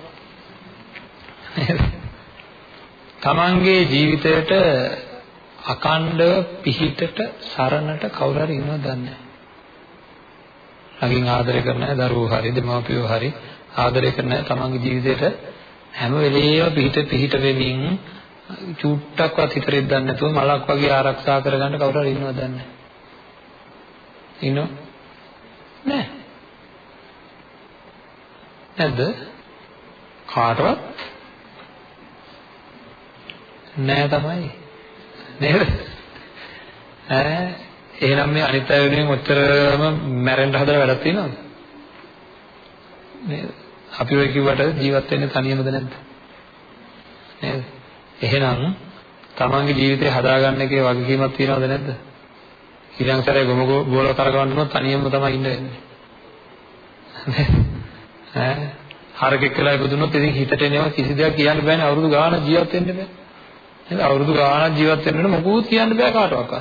තමන්ගේ ජීවිතයට අකණ්ඩව පිහිටට සරණට කවුරු හරි ඉන්නවද දන්නේ නැහැ. ළඟින් ආදරය කරන දරුවෝ හරි දෙමව්පියෝ හරි ආදරය කරන තමන්ගේ ජීවිතේට හැම වෙලේම පිහිට පිහිට වෙමින් චුට්ටක්වත් හිතරෙත් දන්නේ නැතුව මලක් වගේ ආරක්ෂා කරගන්න කවුරු හරි ඉන්නවද දන්නේ ඉන්නව? නෑ නැද්ද කාටවත් නෑ තමයි නේද ඈ එහෙනම් මේ අනිත් අය වෙනුවෙන් ඔච්චරම මැරෙන්න හදලා වැඩක් තියෙනවද නේද අපි ඔය කිව්වට ජීවත් වෙන්නේ තනියමද නැද්ද? නේද? එහෙනම් තමන්ගේ ජීවිතය හදාගන්න එකේ වගකීමක් තියනවද නැද්ද? ඊළඟ සැරේ ගොම ගෝල කරගන්න උනොත් තනියම තමයි ඉන්න වෙන්නේ. ඈ? හරකෙක් කියලා ඉපදුනොත් ඉතින් හිතට එනවා කිසි දෙයක් කියන්න බෑනේ. අවුරුදු ගාණක් ජීවත් වෙන්න බෑ. නේද? අවුරුදු ගාණක් ජීවත් වෙන්න මොකුත් කියන්න බෑ කාටවත්.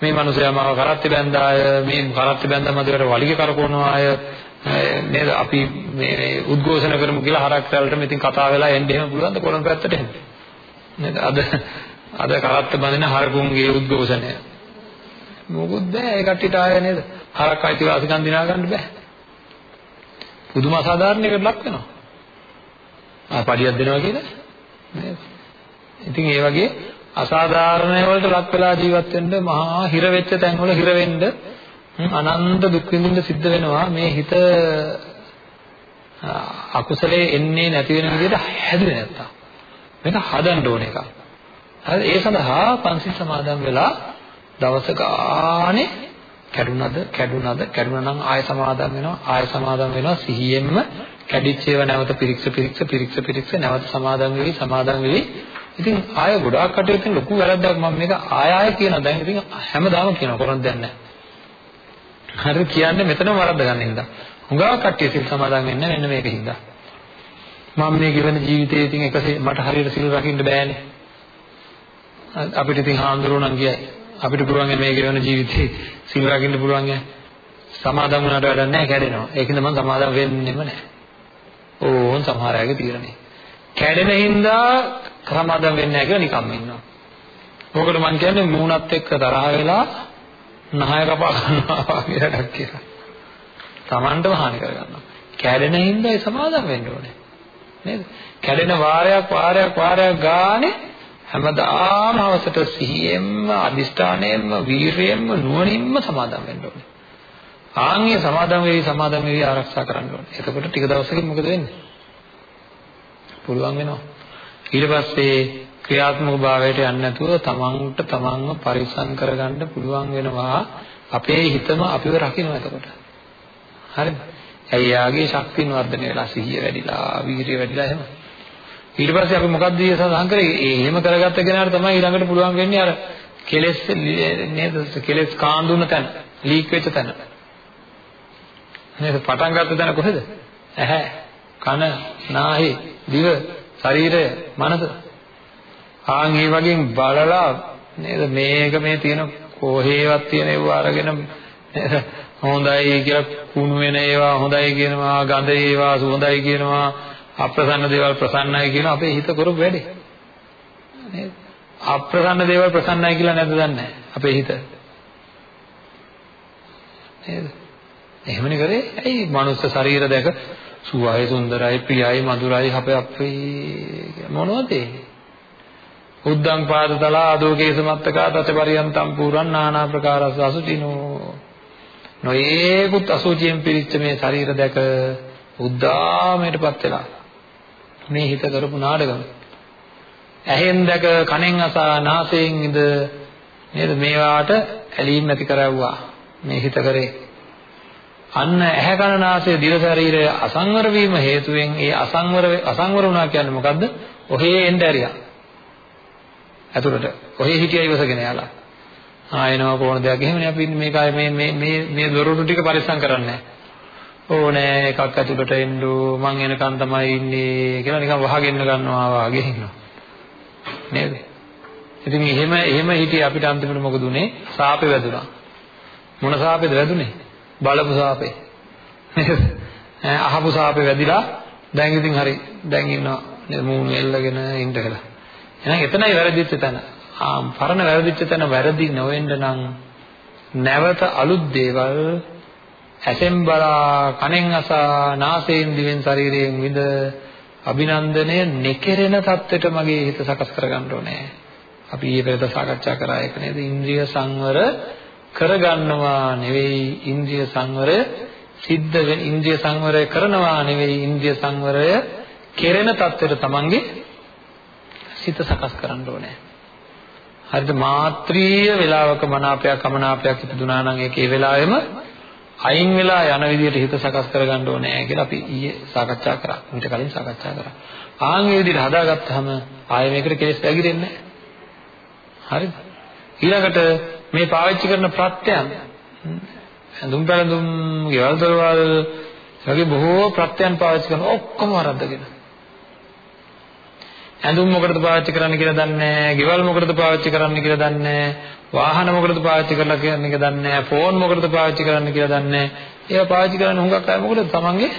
මේ මිනිසයා මාව කරත්ති බැන්දාය මේ කරත්ති බැන්දා මදිවට වලිග කරකවනවා අය. නේද? අපි මේ උද්ඝෝෂණ කරමු කියලා හරක් රැල්ලට ඉතින් කතා වෙලා එන්න එහෙම පුළුවන්ද? කොරන් පැත්තට එන්න. නේද? අද අද කරත්ත බඳින හරකුන්ගේ උද්ඝෝෂණය. මොකුත් බෑ. ඒ කට්ටියට ආය නේද? හරක් අයිතිවාසිකම් දිනා ගන්න බෑ. පුදුම අසාධාරණයකට ලක් වෙනවා. ආ පඩියක් දෙනවා කියලා නේද? ඉතින් ඒ වගේ අසාධාරණ වලට ලක් වෙලා ජීවත් වෙන්න මහා හිර වෙච්ච තැන් වල හිර වෙන්න අනන්ත දුක් විඳින්න සිද්ධ වෙනවා. මේ හිත අකුසලයේ එන්නේ නැති වෙන විදිහට හැදුවේ නැත්තම්. මේක හදන්න ඕන එකක්. හරි ඒ සඳහා පන්සිල් සමාදන් වෙලා දවස ගානේ කැඩුනද කැඩුනද කැඩුනා නම් ආය සමාදන් වෙනවා ආය සමාදන් වෙනවා සිහියෙන්ම කැඩිච්ච ඒවා නැවත පිරික්ස පිරික්ස පිරික්ස පිරික්ස නැවත සමාදන් වෙවි සමාදන් වෙවි ඉතින් ආය ගොඩාක් කටයුතු ලොකු වැරද්දක් මම මේක ආය ආය කියනවා දැන් ඉතින් හැමදාම කියනවා කරන් දෙයක් නැහැ හරිද කියන්නේ මෙතනම වරද්ද ගන්න හින්දා. හුඟා කට්ටිය සිල් සමාදන් වෙන්නේ මෙන්න මේක හින්දා. මම මේ ජීවන ජීවිතයේ ඉතින් එකසේ මට හරියට සිල් රකින්න බෑනේ. අපිට ඉතින් හාමුදුරුවෝ නම් කියයි. අපිට පුළුවන් මේ ජීවන ජීවිතේ සිල් රකින්න පුළුවන් ඈ. සමාදන් වුණාට වැඩක් නැහැ කැඩෙනවා. ඒකින්ද මම සමාදන් වෙන්නෙම නැහැ. ඕන් සමහර අයගේ තීරණේ. කැඩෙන හින්දා සමාදම් වෙන්නේ නැහැ කියලා නිකම්ම ඉන්නවා. මොකද මං කියන්නේ මූණත් එක්ක තරහ වෙලා නහය කපා ගන්නවා වගේ වැඩක් කියලා. Tamanටම හානි කර ගන්නවා. කැඩෙන හින්දා ඒ සමාදම් වෙන්න ඕනේ. නේද? කැඩෙන වාරයක් වාරයක් වාරයක් ගානේ හැමදාම හවසට සිහියෙන්ම අදිෂ්ඨානයෙන්ම වීරියෙන්ම නුවණින්ම සමාදම් වෙන්න ඕනේ. ආන්ගේ සමාදම් වෙවි සමාදම් වෙවි ආරක්ෂා කරන්න ඕනේ. එතකොට ටික දවසකින් මොකද වෙන්නේ? පුළුවන් වෙනවා. ඊට පස්සේ ක්‍රියාත්මක භාවයට යන්නේ නැතුව තමන්ට තමන්ව පරිස්සම් කරගන්න පුළුවන් වෙනවා. අපේ හිතම අපිව රකින්න එතකොට. හරිද? ඇයි යාගේ ශක්තිය වර්ධනය වෙලා සිහිය වැඩිලා, වීරිය වැඩිලා එහෙම. ඊට පස්සේ අපි මොකද්ද ඊය සඳහන් කරේ? ඒ එහෙම කරගත්ත කෙනාට තමයි ඊළඟට පුළුවන් වෙන්නේ අර කෙලෙස් නේද? කෙලෙස් කාඳුන තැන, ලීක් වෙච්ච තැන. නේද? පටන් ගත්ත තැන කොහෙද? ඇහැ, කන, නාහේ, දිව, ශරීරය, මනස. ආන් මේ වගේ බලලා නේද මේක මේ තියෙන කොහේවත් තියෙන ඒවා අරගෙන හොඳයි කියලා කුණු වෙන ඒවා හොඳයි කියනවා ගඳ ඒවා සුවඳයි කියනවා අප්‍රසන්න දේවල් ප්‍රසන්නයි කියන අපේ හිත කරපු වැඩේ. නේද? අප්‍රසන්න දේවල් ප්‍රසන්නයි කියලා නැද්ද දන්නේ අපේ හිත. නේද? එහෙමනේ කරේ ඇයි මනුස්ස ශරීර දැක සුවයි සුන්දරයි ප්‍රියයි මధుරයි අපේ අපේ මොනවද ඒ උද්දං පාදතලා ආදෝකේස මත්තකා තච පරියන්තම් පුරන් නානා ප්‍රකාරස් අසුචිනෝ. නොයේකුත් අසුචියෙන් පිරිච්ච මේ ශරීර දැක උද්දාමයටපත් වෙලා මේ හිත කරපු නාඩගම ඇහෙන් දැක කනෙන් අසා නාසයෙන් ඉඳ නේද මේවාට ඇලීම් ඇති කරවුවා මේ හිත කරේ අන්න ඇහැ කන නාසය දිව ශරීරය අසංවර වීම හේතුවෙන් ඒ අසංවර අසංවර වුණා කියන්නේ මොකද්ද? ඔහේ එන්න ඇරියා. ඇතුළට. ඔහේ හිටියා ඉවසගෙන යාලා. ආයෙනවා කොන දෙයක් එහෙමනේ අපි ඉන්නේ මේක මේ මේ මේ මේ දොරටු ටික පරිස්සම් කරන්නේ ඕනේ එකක් ඇතුළට එන්න මං එනකන් තමයි ඉන්නේ කියලා නිකන් වහගෙන ගන්නවා වගේ ඉන්නවා. නේද? ඉතින් එහෙම එහෙම හිටියේ අපිට අන්තිමට මොකද උනේ? සාපේ වැදුනා. මොන සාපේද වැදුනේ? බලපු සාපේ. නේද? අහපු සාපේ වැදිලා දැන් ඉතින් හරි දැන් ඉන්නවා නේද මූණු එල්ලගෙන ඉන්න කියලා. එහෙනම් එතනයි වැරදිච්ච තැන. ආ පරණ වැරදිච්ච තැන වැරදි නොවෙන්න නම් නැවත අලුත් දේවල් ඇසෙන් බලා කනෙන් අසා නාසයෙන් දිවෙන් ශරීරයෙන් විඳ අභිනන්දනය නෙකෙරෙන தත්වෙට මගේ හිත සකස් කරගන්න ඕනේ. අපි ඊයේ පෙරේද සාකච්ඡා කරා ඒක නේද? ඉන්ද්‍රිය සංවර කරගන්නවා නෙවෙයි ඉන්ද්‍රිය සංවරය සිද්ධ වෙන ඉන්ද්‍රිය සංවරය කරනවා නෙවෙයි ඉන්ද්‍රිය සංවරය කෙරෙන தත්වෙට තමන්ගේ සිත සකස් කරන්න ඕනේ. හරිද මාත්‍රීය වේලාවක මනාපයක් අමනාපයක් ඉපදුනා නම් ඒකේ වෙලාවෙම අයින් වෙලා යන විදිහට හිත සකස් කරගන්න ඕනේ කියලා අපි ඊයේ සාකච්ඡා කරා. ඊට කලින් සාකච්ඡා කරා. ආන් මේ විදිහට හදාගත්තාම ආයෙ මේකට කෙලස් වැగిරෙන්නේ නැහැ. හරිද? ඊළඟට මේ පාවිච්චි කරන ප්‍රත්‍යයන් ඇඳුම් පැළඳුම්, ගෙවල් දොරවල් වගේ බොහෝ ප්‍රත්‍යයන් පාවිච්චි කරන ඔක්කොම වරද්දගෙන. ඇඳුම් මොකටද පාවිච්චි කරන්න කියලා දන්නේ නැහැ. ගෙවල් මොකටද පාවිච්චි කරන්න කියලා දන්නේ නැහැ. වාහන මොකටද පාවිච්චි කරලා කියන්නේ කියලා දන්නේ නැහැ. ෆෝන් මොකටද පාවිච්චි කරන්න කියලා දන්නේ නැහැ. ඒවා පාවිච්චි කරන්නේ හුඟක් අය මොකටද තමන්ගේ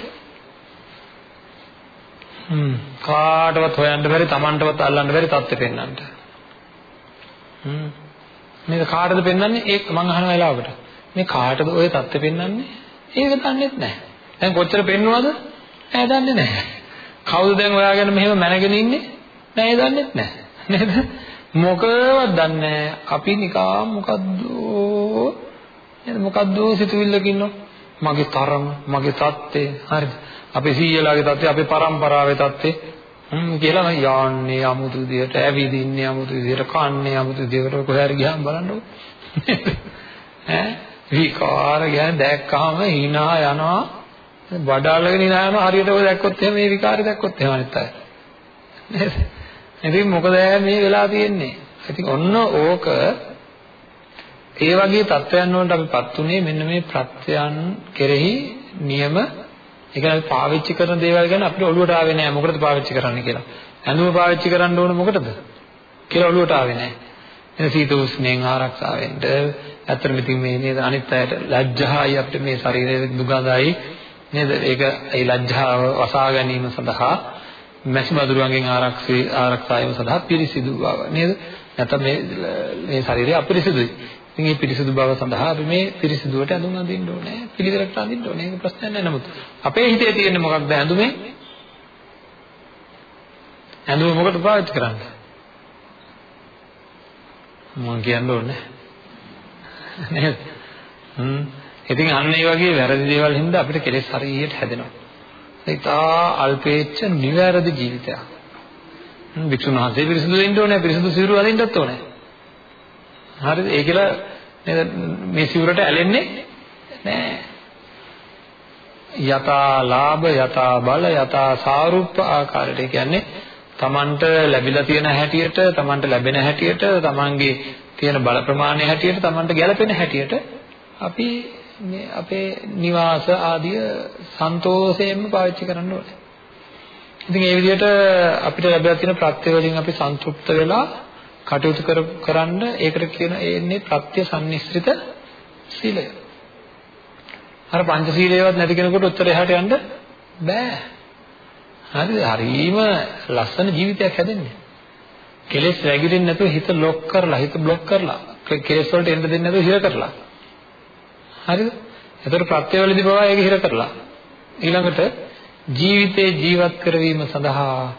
හ්ම් කාටවත් හොයන්න බැරි තමන්ටවත් අල්ලන්න බැරි තත්ත්වෙ පෙන්වන්නට. හ්ම් මේක කාටද පෙන්වන්නේ? ඒක මං අහන වෙලාවකට. මේ කාටද ওই தත්ත්වෙ පෙන්වන්නේ? ඒක දන්නේත් නැහැ. දැන් කොච්චර පෙන්වනවද? ඈ දන්නේ නැහැ. කවුද දැන් ඔයාගෙන මෙහෙම මැනගෙන ඉන්නේ? නෑ දන්නේත් නැහැ. නේද? මොකවත් දන්නේ අපි නිකම් මොකද්ද? එහෙනම් මොකද්ද සිතුවිල්ලකින් මගේ තරම මගේ தත්ත්වය හරිද අපේ සීයලාගේ தත්ත්වය අපේ පරම්පරාවේ තත්ත්වය හ්ම් කියලා නම් යන්නේ 아무තු විදියට ඇවිදින්නේ 아무තු විදියට කන්නේ 아무තු විදියට කොහරි ගියාම බලන්නකො. ඈ? විකාර ගැන දැක්කම hina යනවා. වඩාලගෙන hina යනවා. හරියට ඔය දැක්කොත් එහෙම මේ විකාරය දැක්කොත් එහෙම අනිත් අය. නේද? ඉතින් මොකද මේ වෙලා තියෙන්නේ ඉතින් ඔන්න ඕක ඒ වගේ තත්වයන් වලට අපිපත් උනේ මෙන්න මේ ප්‍රත්‍යයන් කෙරෙහි නියම ඒ කියන්නේ පාවිච්චි කරන දේවල් ගැන අපිට ඔළුවට ආවේ නැහැ. මොකටද පාවිච්චි කරන්න කියලා. ඇඳුම පාවිච්චි කරන්න ඕන මොකටද? කියලා ඔළුවට ආවේ නැහැ. එන සීත උෂ්ණයෙන් ආරක්ෂා වෙන්න. ඇත්තටම ඉතින් මේ නේද අනිත් අයට ලැජ්ජායි අපිට මේ ශරීරයේ දුගඳයි නේද? ඒක ඒ ලැජ්ජාව වසා ගැනීම සඳහා මැසි මදුරුවන්ගෙන් ආරක්ෂී ආරක්ෂා වීම සඳහා පිරිසිදු බව නේද? නැත්නම් මේ මේ ශරීරය අපිරිසිදුයි. ඉතින් මේ පිරිසිදු බව සඳහා අපි මේ පිරිසිදුවට ඇඳුම් අඳින්න ඕනේ. පිළිවෙලකට අඳින්න ඕනේ. ඒක ප්‍රශ්නයක් නෑ නමුත් අපේ හිතේ තියෙන මොකක්ද ඇඳුමේ? ඇඳුම මොකටද පාවිච්චි කරන්නේ? මම කියන්න ඕනේ. නේද? හ්ම්. ඉතින් අන්න ඒ වගේ වැරදි දේවල් හින්දා අපිට කෙලෙස් හරියට හැදෙනවා. ඒක අල්පේච්ඡ නිවැරදි ජීවිතයක්. වික්ෂුන් වහන්සේ පිරිසිදු වෙන්න ඕනේ පිරිසිදු සිවුරු අදින්නත් ඕනේ. හරිද? ඒ කියලා නේද මේ සිවුරට ඇලෙන්නේ නෑ. යතා ලාභ යතා බල යතා සාරුප්ප ආකාරයට කියන්නේ තමන්ට ලැබිලා තියෙන හැටියට තමන්ට ලැබෙන හැටියට තමන්ගේ තියෙන බල ප්‍රමාණය හැටියට තමන්ට ගැළපෙන හැටියට අපි මේ අපේ නිවාස ආදිය සන්තෝෂයෙන්ම පාවිච්චි කරන්න ඕනේ. ඉතින් ඒ විදිහට අපිට ලැබලා තියෙන ප්‍රත්‍ය වලින් අපි සන්තුෂ්ත වෙලා කටයුතු කරන්න ඒකට කියන එන්නේ ප්‍රත්‍ය සම්නිස්ත්‍රිත සීලය. අර පංචශීලයවත් නැති කෙනෙකුට උත්තර එහාට යන්න බෑ. හරිද? හරීම ලස්සන ජීවිතයක් හැදෙන්නේ. කෙලෙස් වැగిරෙන්නේ නැතුව හිත ලොක් කරලා හිත බ්ලොක් කරලා කෙලෙස් වලට එන්න දෙන්නේ නැතුව හිර කරලා. හරිද? එතකොට ප්‍රත්‍යවලදී පවා ඒක හිර කරලා. ඊළඟට ජීවිතේ ජීවත් කරවීම සඳහා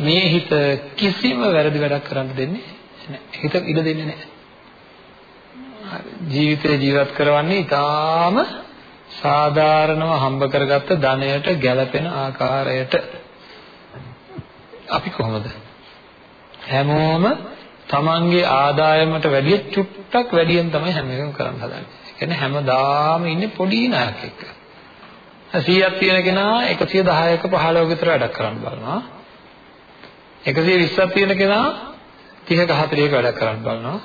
මේ හිත කිසිම වැරදි වැඩක් කරන්න දෙන්නේ නැහැ. හිත ඉඩ දෙන්නේ නැහැ. ජීවිතේ ජීවත් කරවන්නේ ඊටාම සාධාරණව හම්බ කරගත්ත ධනයට ගැළපෙන ආකාරයට අපි කොහොමද හැමෝම තමන්ගේ ආදායමට වැඩිය චුට්ටක් වැඩියෙන් තමයි හැම එකම කරන්න හදන්නේ. ඒ කියන්නේ හැමදාම ඉන්නේ පොඩි ණයක් එක්ක. 100ක් තියෙන කෙනා 110ක 15ක විතර වැඩක් කරන්න බලනවා. 120ක් තියෙන කෙනා 30ක 40ක වැඩක් කරන්න බලනවා.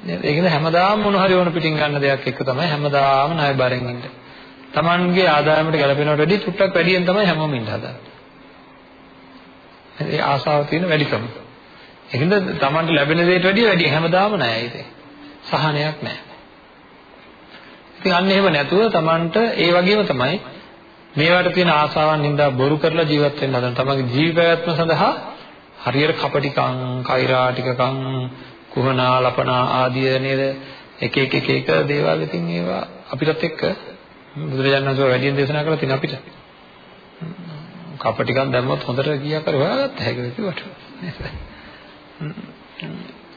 නේද? ඒකද හැමදාම මොන හරි වුණ පිටින් ගන්න දෙයක් එක්ක තමයි හැමදාම ණය බාරෙන් ඉන්නේ. Tamanගේ ආදායමට ගැලපෙනවට වැඩිය චුට්ටක් වැඩියෙන් තමයි හැමෝම ඉන්න හදන්නේ. ඒ ආසාව තියෙන වැඩිකම. ඒකද Tamanට ලැබෙන දේට වැඩිය වැඩි හැමදාම ණයයි ඉතින්. සහනයක් නැහැ. ඉතින් අන්න එහෙම නැතුව Tamanට ඒ වගේම තමයි මේවට තියෙන ආසාවන් හින්දා බොරු කරලා ජීවත් වෙන්න හදන තමන්ගේ ජීවිතයත්ම සඳහා හරියට කපටිකම්, කෛරාටිකකම්, කුහනා, ලපනා ආදී නේද එක එක එක එක දේවල් ඉතින් ඒවා අපිටත් එක්ක බුදුරජාණන් වහන්සේ වැඩියෙන් දේශනා කරලා තියෙන අපිට. කපටිකම් දැම්මොත් හොඳට ගියා කර හොයාගත්ත හැකියි කිව්වට.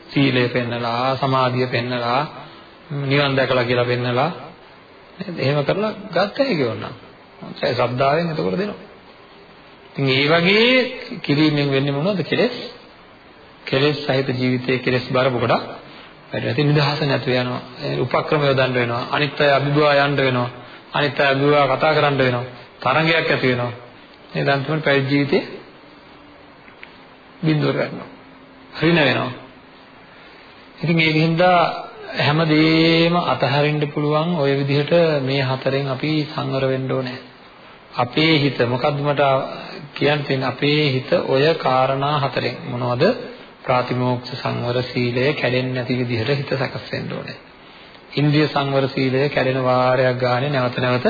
සීලය පෙන්නලා, සමාධිය පෙන්නලා, නිවන් දැකලා කියලා පෙන්නලා නේද? එහෙම කරලා ගත්ත හැකි වුණා. ඒ ශ්‍රද්ධාවෙන් එතකොට දෙනවා. ඉතින් ඒ වගේ කිරීමෙන් වෙන්නේ මොනවද? කෙලෙස් කෙලෙස් සහිත ජීවිතයේ කෙලෙස් බර පොකට වැඩි. ඉතින් නිදහස නැතුව යනවා. උපක්‍රම යොදන්න වෙනවා. අනිත් අය අභිභවා යන්න වෙනවා. අනිත් අය අභිභවා කතා කරන්න වෙනවා. තරංගයක් ඇති වෙනවා. නේද? අන්තිමට පැවිදි ජීවිතේ බිඳුවර ගන්නවා. හරින වෙනවා. ඉතින් ඒකින්ද හැමදේම අතහරින්න පුළුවන් ওই විදිහට මේ හතරෙන් අපි සංවර වෙන්න ඕනේ. අපේ හිත මොකද්ද මට කියන්න තියෙන්නේ අපේ හිත ඔය காரணා හතරෙන් මොනවද? ප්‍රාතිමෝක්ෂ සංවර සීලය කැඩෙන්නේ නැති විදිහට හිත සකස් වෙන්න ඕනේ. ඉන්ද්‍රිය සංවර සීලය කැඩෙන වාරයක් ගානේ නැවත නැවත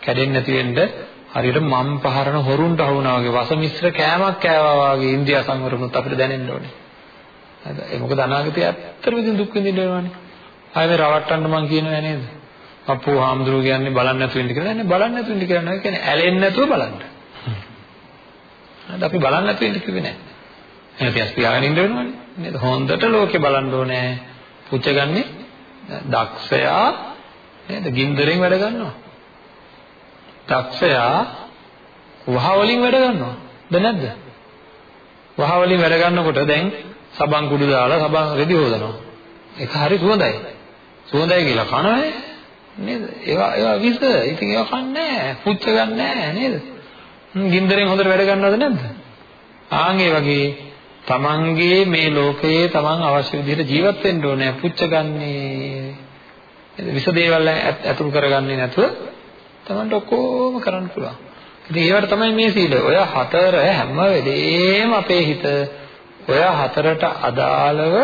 කැඩෙන්නේ නැති වෙන්න හරියට මම් පහරන හොරුන්ට අහුණා වගේ වස මිශ්‍ර කෑමක් කෑවා වගේ ඉන්ද්‍රිය සංවරුනොත් අපිට දැනෙන්න ඕනේ. හරිද? ඒ මොකද අනාගතයේ ඇත්තටම ඉතින් දුක් විඳින්න වෙනවානේ. ආයෙ රවට්ටන්න මං කියනවා නේද? අපෝ හාමුදුරුවෝ කියන්නේ බලන්න නැතුව ඉන්න කියලා. නෑ බලන්න නැතුව ඉන්න කියලා නෑ කියන්නේ ඇලෙන්නේ නැතුව බලන්න. හරිද? අපි බලන්න නැතුව ඉන්න කිව්වේ නෑ. එහෙනම් අපි පියාගෙන ඉන්න වෙනවනේ. නේද? හොඳට ලෝකේ බලන්න ඕනේ. පුච්චගන්නේ දක්ෂයා නේද? ගින්දරෙන් වැඩ ගන්නවා. දක්ෂයා වහ වලින් වැඩ ගන්නවා. ද නැද්ද? වහ වලින් වැඩ ගන්නකොට දැන් සබන් කුඩු දාලා සබන් රෙදි හොදනවා. ඒක හරි සුවඳයි. සුවඳයි කියලා කනවනේ නේද? ඒවා ඒවා විස. ඉතින් ඒවා කන්නේ නැහැ. පුච්ච ගන්න නැහැ නේද? ගින්දරෙන් හොඳට වැඩ ගන්නවද නැද්ද? ආන් ඒ වගේ තමන්ගේ මේ ලෝකයේ තමන් අවශ්‍ය විදිහට ජීවත් වෙන්න ඕනේ පුච්ච ගන්නේ විස දේවල් ඇතුළු කරගන්නේ නැතුව තමන්ට ඔක්කොම කරන්න පුළුවන්. ඉතින් ඒවට තමයි මේ සීලය. ඔය හතර හැම වෙලේම අපේ හිත ඔය හතරට අදාළව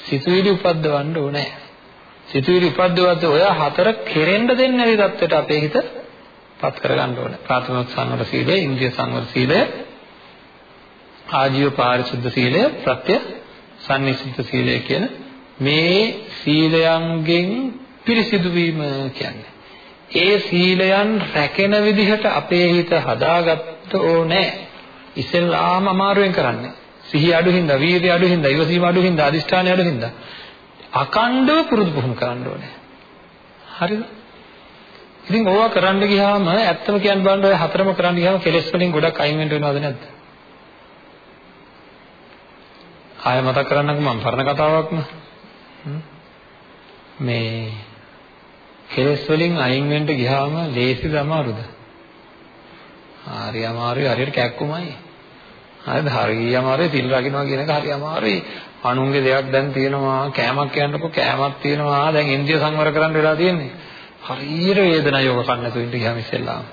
සිතුවිලි උපද්දවන්න ඕනේ. සිතුවිලි උපද්දවද්ද ඔය හතර කෙරෙන්න දෙන්නේ නැති தත්ත්වයට අපේ හිත පත් කරගන්න ඕනේ. ප්‍රාථමික සංවර සීලය, ඉන්ද්‍රිය සංවර සීලය, ආජීව පාරිශුද්ධ සීලය ප්‍රත්‍ය සම්නිසිත සීලය කියන මේ සීලයන්ගෙන් පිරිසිදු වීම කියන්නේ. ඒ සීලයන් රැකෙන විදිහට අපේ හිත හදාගත්ත ඕනේ. ඉස්සෙල්ලාම අමාරුවෙන් කරන්නේ. සිහිය අඩු හින්දා, වීර්යය අඩු හින්දා, ඉවසීම අඩු හින්දා, අදිෂ්ඨානය අඩු හින්දා අකණ්ඩව පුරුදු පුහුණු කරන්න ඕනේ. හරිද? ඉතින් ඕවා කරන්න ගියාම ඇත්තම කියන්න බලන්න ඔය හතරම කරන්න ගියාම කෙලෙස් වලින් ගොඩක් අයින් වෙන්න වෙනවද නැද්ද? ආය මතක් කරන්නකෝ මම පරණ කතාවක්ම. මේ කෙලෙස් වලින් අයින් වෙන්න ගියාම ලේසිද අමාරුද? හරි අමාරුයි හරියට කැක්කුමයි. හරිද? හරි අමාරුයි තිල් රකින්නවා කියන එක හරි අමාරුයි. අනුන්ගේ දෙයක් දැන් තියෙනවා කෑමක් කියන්නකො කෑමක් තියෙනවා දැන් ඉන්ද්‍රිය සංවර කරන්න වෙලා තියෙන්නේ. හරියට වේදනාව යෝග කන්න නැතුව ඉන්න ගියාම ඉස්සෙල්ලාම.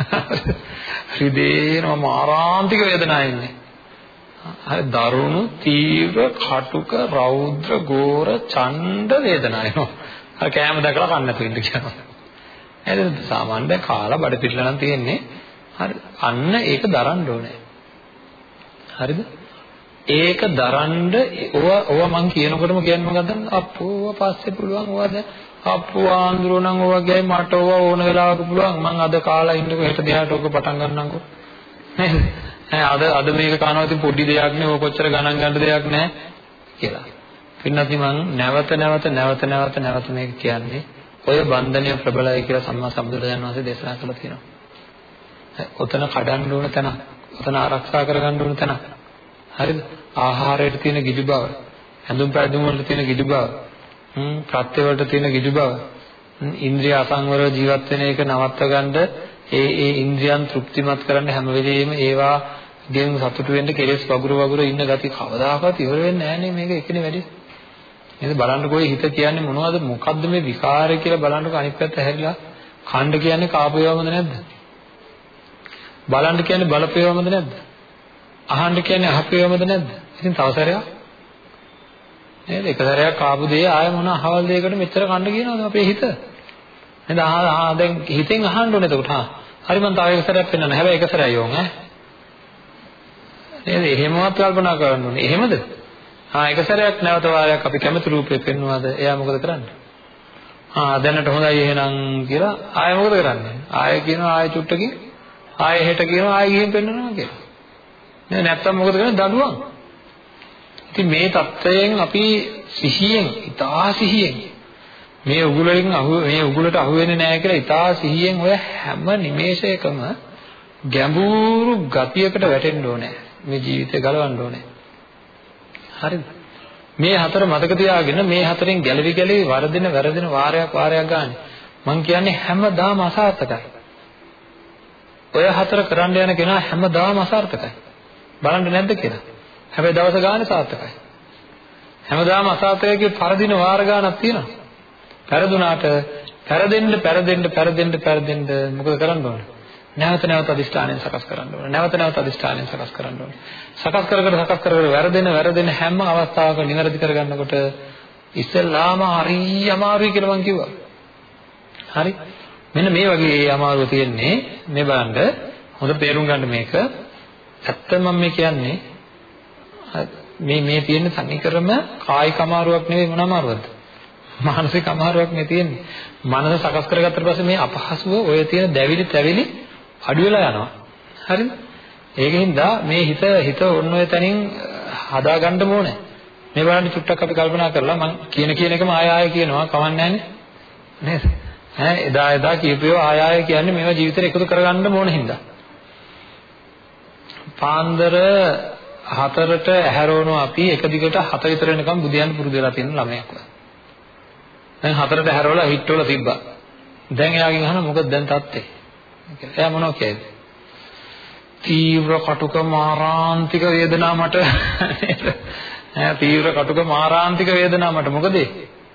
හෘදේනම මාරාන්තික වේදනාවක් එන්නේ. හරි දරුණු තීව්‍ර කටුක රෞද්‍ර ගෝර ඡණ්ඩ වේදනාවක් එනවා. අර කෑම දැකලා කන්න නැතුව ඉන්න කියනවා. එහෙනම් සාමාන්‍ය කාලා බඩ පිරලා නම් තියෙන්නේ. හරි අන්න ඒක දරන්න ඕනේ. හරිද? ඒක දරන්න ඕවා ඕවා මං කියනකොටම කියන්නේ මොකද්ද? අප්පෝ ඕවා පස්සේ පුළුවන් ඕවා දැන් අප්පෝ ආන්දරෝ නම් ඕවා ගෑයි මට ඕවා ඕන වෙලාවක පුළුවන් මං අද කාලා ඉන්නකො හෙට දෙහාට ඕක පටන් ගන්නම්කෝ. නේද? ඈ අද අද මේක කනවා ඉතින් පොඩි දෙයක් නේ ඕක කොච්චර ගණන් ගන්න දෙයක් නෑ කියලා. පින්නත් මං නැවත නැවත නැවත නැවත නැවත මේක කියන්නේ ඔය බන්ධනය ප්‍රබලයි කියලා සම්මා සම්බුදුරජාණන් වහන්සේ දේශනා කළා තියෙනවා. ඔතන කඩන්න ඕන තැන, ඔතන ආරක්ෂා කරගන්න ඕන තැන. හරිද? ආහාරයට තියෙන ගිජු බව, හැඳුම් පැළඳුම් වලට තියෙන ගිජු බව, හ්ම් ප්‍රත්‍ය වලට තියෙන ගිජු බව, ඉන්ද්‍රිය අසංවරව ජීවත් වෙන එක නවත්ත ගන්න ඒ ඒ ඉන්ද්‍රියන් තෘප්තිමත් කරන්න හැම වෙලෙම ඒවා ගෙන් සතුටු වෙන්න කෙලෙස් වගුරු වගුරු ඉන්න ගති කවදාකවත් ඉවර වෙන්නේ නැහැ නේ මේක එකනේ වැඩි. නේද බලන්නකෝ හිත කියන්නේ මොනවද මොකද්ද මේ විකාරය කියලා බලන්නකෝ අනිත් පැත්ත හැරිලා ඛණ්ඩ කියන්නේ කාපේවමද නැද්ද? බලන්න කියන්නේ බලපේවමද නැද්ද? අහන්න කියන්නේ අහපේවමද නැද්ද? ඉතින් තව සැරයක් නේද? එක සැරයක් ආපු දේ ආය මොන අහවල් දෙයකට මෙච්චර කණ්ඩ කියනවද අපේ හිත? නේද? ආ ආ දැන් හිතෙන් අහන්න ඕනේ එතකොට. හා. හරි මම තව එක සැරයක් පෙන්නන්න. හැබැයි එක සැරයි යෝන් ඈ. නේද? එහෙමවත් කල්පනා කරන්න ඕනේ. එහෙමද? ආ එක සැරයක් නැවත වාරයක් අපි කැමති රූපේ පෙන්වනවාද? එයා මොකද කරන්නේ? ආ දැනට හොඳයි එහෙනම් කියලා ආයෙ මොකද කරන්නේ? ආයෙ කියනවා ආයෙ චුට්ටකින් ආයෙ හෙට කියනවා ආයෙ ගිහින් පෙන්වනවා කියලා. නේද? නැත්තම් මොකද කරන්නේ? දඩුවම්. ඉතින් මේ தත්වයෙන් අපි සිහියෙන්, ඊටා සිහියෙන් මේ උගුලෙන් අහු මේ උගුලට අහු වෙන්නේ නැහැ කියලා ඊටා සිහියෙන් ඔය හැම නිමේෂයකම ගැඹුරු ගතියකට වැටෙන්න ඕනේ. මේ ජීවිතය ගලවන්න ඕනේ. හරිද? මේ හතර මතක තියාගෙන මේ හතරෙන් ගැලවි ගැලවි වරදින වැරදින වාරයක් වාරයක් ගන්න. මං කියන්නේ හැමදාම අසාර්ථකයි. ඔය හතර කරන්න යන කෙනා හැමදාම අසාර්ථකයි. බලන්න නැද්ද කියලා. හැබැයි දවස ගානේ සාර්ථකයි. හැමදාම අසාර්ථකයේ පරදින වාර ගානක් තියෙනවා. පෙරදුනාට පෙරදෙන්න පෙරදෙන්න පෙරදෙන්න පෙරදෙන්න මොකද කරන්න ඕනේ? නැවත නැවත අදිෂ්ඨානයෙන් සකස් කරන්න ඕනේ. නැවත නැවත අදිෂ්ඨානයෙන් සකස් කරන්න ඕනේ. සකස් කර කර සකස් කර කර වැරදෙන වැරදෙන හැම අවස්ථාවක නිවැරදි කරගන්නකොට ඉස්සෙල්ලාම හරි අමාරුයි කියලා මං කිව්වා. හරි. මෙන්න මේ වගේ ඒ අමාරුව තියෙන්නේ මේ බලන්න හොඳ තේරුම් ගන්න මේක. ඇත්තම මම මේ කියන්නේ මේ මේ තියෙන තනිකරම කායික අමාරුවක් නෙවෙයි මොන අමාරුවක්ද? මානසික අමාරුවක් මේ තියෙන්නේ. මනස සකස් කරගත්තට පස්සේ මේ අපහසුව ඔය තියෙන දැවිලි තැවිලි අඩු වෙලා යනවා. හරිද? ඒකෙන්ද මේ හිත හිත ඔන්න ඔය තැනින් හදාගන්න ඕනේ. මේ බලන්න චුට්ටක් අපි කල්පනා කරලා මම කියන කියන එකම ආය ආය කියනවා කවන්නේ නේද? ඈ එදා එදා කියපේව ආය ආය කියන්නේ මේවා ජීවිතේට එකතු කරගන්න ඕන හින්දා. පාන්දර හතරට ඇහැරවනවා අපි එක දිගට හත විතර වෙනකම් බුදියන් පුරුදු වෙලා තියෙන ළමයෙක්. දැන් හතරට ඇහැරවලා හිටවල තිබ්බා. දැන් එයාගෙන් අහන මොකද දැන් තත්ත්වේ? කියලා. එයා මොනව කියයිද? තීව්‍ර කටුක මාරාන්තික වේදනාව මට ඈ තීව්‍ර කටුක මාරාන්තික වේදනාව මට මොකද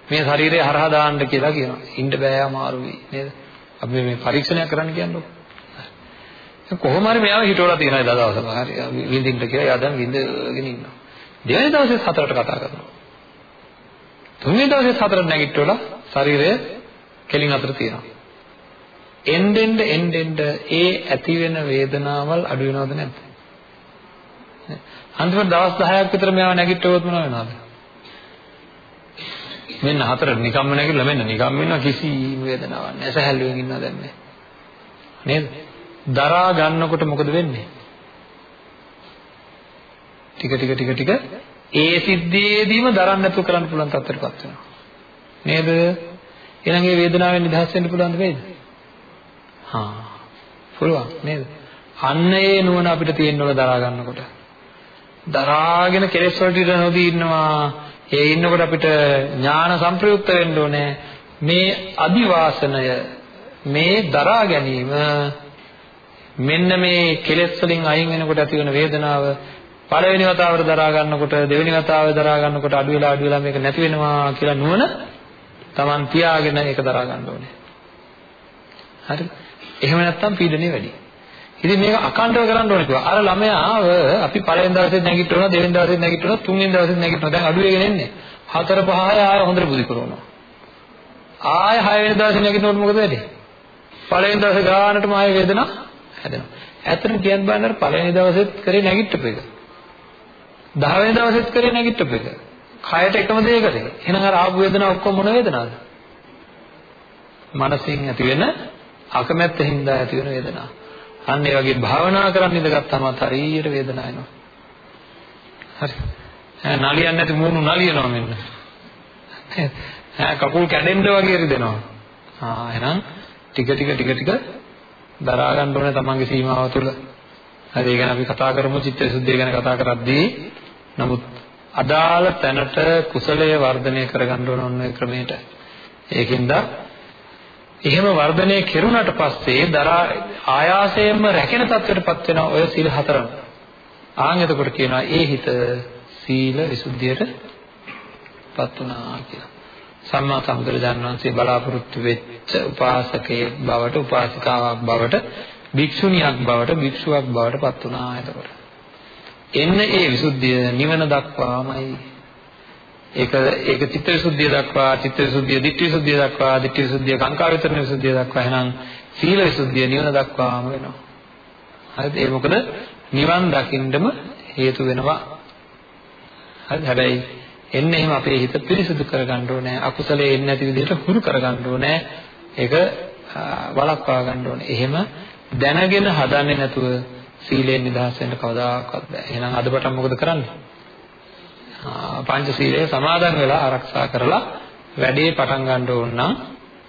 මේ ශරීරය හරහා දාන්න කියලා කියනවා. ඉන්න බෑ අමාරුයි නේද? අපි මේ පරීක්ෂණයක් කරන්න කියන්නේ. කොහොම හරි මෙයාව හිටවලා තියෙනවා එදා දවසම. හරි විඳින්න කියලා එයා දැන් විඳගෙන ඉන්නවා. දෙවෙනි දවසේ හතරට කතා කරනවා. තුන්වෙනි දවසේ හතරට නැගිටවලා ශරීරය කෙලින් අතර තියෙනවා. එන්නෙන්ද එන්නෙන්ද ඒ ඇති වෙන වේදනාවල් අඩු වෙනවද නැද්ද? අන්තිමට දවස් 10ක් විතර මේවා නැගිට්ටුවොත් මොන වෙනවද? මෙන්න හතර නිකම්ම නැගිටලා මෙන්න නිකම්ම ඉන්නවා කිසිම වේදනාවක් නැහැ. සැහැල්ලුවෙන් ඉන්නවා දැන් මේ. නේද? දරා ගන්නකොට මොකද වෙන්නේ? ටික ටික ටික ටික ඒ සිද්ධියේදීම දරන්න නැතුව කරන්න පුළුවන් තත්ත්වයටපත් වෙනවා. නේද? එහෙනම් මේ වේදනාවෙන් නිදහස් වෙන්න පුළුවන්ද වේද? හා. පුළුවන් නේද? අන්න ඒ නුවණ අපිට තියෙන්න ඕන දරා ගන්නකොට. දරාගෙන කෙලෙස් වලට ඉඳ නොදී ඉන්නවා. ඒ ඉන්නකොට අපිට ඥාන සංප්‍රයුක්ත වෙන්න ඕනේ. මේ අදිවාසනය මේ දරා ගැනීම මෙන්න මේ කෙලෙස් වලින් අයින් වෙනකොට ඇති වෙන වේදනාව පළවෙනි වතාවට දරා ගන්නකොට දෙවෙනි වතාවේ දරා ගන්නකොට අඩු වෙලා අඩු වෙලා මේක නැති වෙනවා කියලා නුවණ Taman තියාගෙන ඒක දරා ගන්න ඕනේ. හරිද? එහෙම නැත්නම් පීඩනය වැඩි. ඉතින් මේක අකණ්ඩව කරන්න ඕනේ කිව්වා. අර ළමයාව අපි පළවෙනි දවසේ නැගිටිනවා, දෙවෙනි දවසේ නැගිටිනවා, තුන්වෙනි දවසේ නැගිටිනවා. දැන් අඩු වෙගෙන එන්නේ. හතර පහ ආය හොඳට බුදි කරනවා. ආය හයවෙනි දවසේ නැගිටිනකොට මොකද වෙන්නේ? පළවෙනි දවසේ ගානටම ආය වේදනාව හැදෙනවා. ඇත්තටම කියන්න බෑනර පළවෙනි දවසෙත් කරේ නැගිට්ටපු එක. 10 වෙනි දවසෙත් කරේ නැගිට්ටපු එක. කයට එකම දෙයකද? එහෙනම් අර ආපු වේදනාව ඔක්කොම මොන වේදනාවද? මනසින් ඇති වෙන අකමැත්ත හින්දා ඇති වෙන වේදනාව. අන්න ඒ වගේ භාවනා කරන්න ඉඳගත්තාම හරියට වේදනාව එනවා. හරි. නලියන්නේ නැති මූණු නලියනවා මෙන්න. ඈ කකුල් කැඩෙන්න වගේ රිදෙනවා. ආ එහෙනම් ටික ටික ටික ටික දරා ගන්න ඕනේ තමන්ගේ සීමාව තුළ. හරි ඒ ගැන අපි කතා කරමු චිත්තවිසුද්ධිය ගැන කතා කරද්දී. නමුත් අදාළ තැනට කුසලයේ වර්ධනය කරගන්න ඕන ඔන්න ක්‍රමයට. ඒකින්ද එහෙම වර්ධනය කෙරුණාට පස්සේ දරා ආයාසයෙන්ම රැකෙන තත්ත්වයටපත් වෙන ඔය සීල හතරම. ආන් එතකොට කියනවා ඒ හිත සීල විසුද්ධියටපත් වුණා කියලා. සම්මා සම්බුදුරජාණන් වහන්සේ බලාපොරොත්තු වෙච්ච උපාසකයෙක් බවට උපාසිකාවක් බවට භික්ෂුණියක් බවට භික්ෂුවක් බවට පත් වුණා එතකොට. එන්න ඒ විසුද්ධිය නිවන දක්වාමයි. ඒක ඒක චිත්ත විසුද්ධිය දක්වා චිත්ත විසුද්ධිය ditthi විසුද්ධිය දක්වා ditthi විසුද්ධිය කාංකා විතරන විසුද්ධිය දක්වා එහෙනම් සීල විසුද්ධිය නිවන දක්වාම වෙනවා. හරිද? ඒ මොකද? නිවන් දකින්නම හේතු වෙනවා. හරි හැබැයි එන්නේ එහෙම අපේ හිත පිරිසිදු කරගන්න ඕනේ. අකුසලයේ එන්නේ නැති විදිහට හුරු කරගන්න ඕනේ. ඒක වළක්වා ගන්න ඕනේ. එහෙම දැනගෙන හදන්නේ නැතුව සීලෙන් නිදහස් වෙන්න කවදාකවත් බෑ. එහෙනම් අදපටන් මොකද කරන්නේ? පංචශීලය සමාදන් වෙලා ආරක්ෂා කරලා වැඩේ පටන් ගන්න ඕන නම්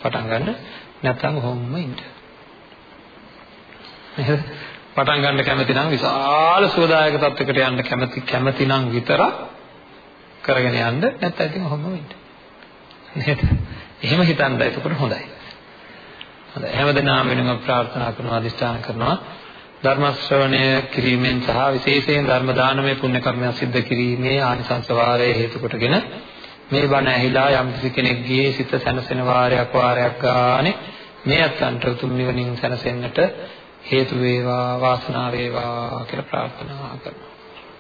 පටන් ගන්න. නැත්නම් කොහොමම ඉන්න. පටන් ගන්න කැමති නම් විශාල සුවදායක තත්යකට යන්න කැමති කැමති නම් විතර කරගෙන යන්න නැත්නම් ඉතින් කොහොමම ඉන්න. නේද? එහෙම හිතන්න එතකොට හොඳයි. හොඳයි. හැමදෙනාම වෙනම ප්‍රාර්ථනා කරනවා අදිස්ථාන කරනවා ධර්ම ශ්‍රවණය කිරීමෙන් සහ විශේෂයෙන් ධර්ම දානමය පුණ්‍ය කර්මයන් සිද්ධ කිරීමේ ආනිසංස වාරය හේතු කොටගෙන මේ බණ ඇහිලා යම් කෙනෙක්ගේ සිත සැනසෙන වාරයක් වාරයක් ගානේ මේ අත්න්ට උතුම් නිවනින් සැනසෙන්නට හේතු වේවා වාසනාව වේවා කියලා ප්‍රාර්ථනා කරනවා.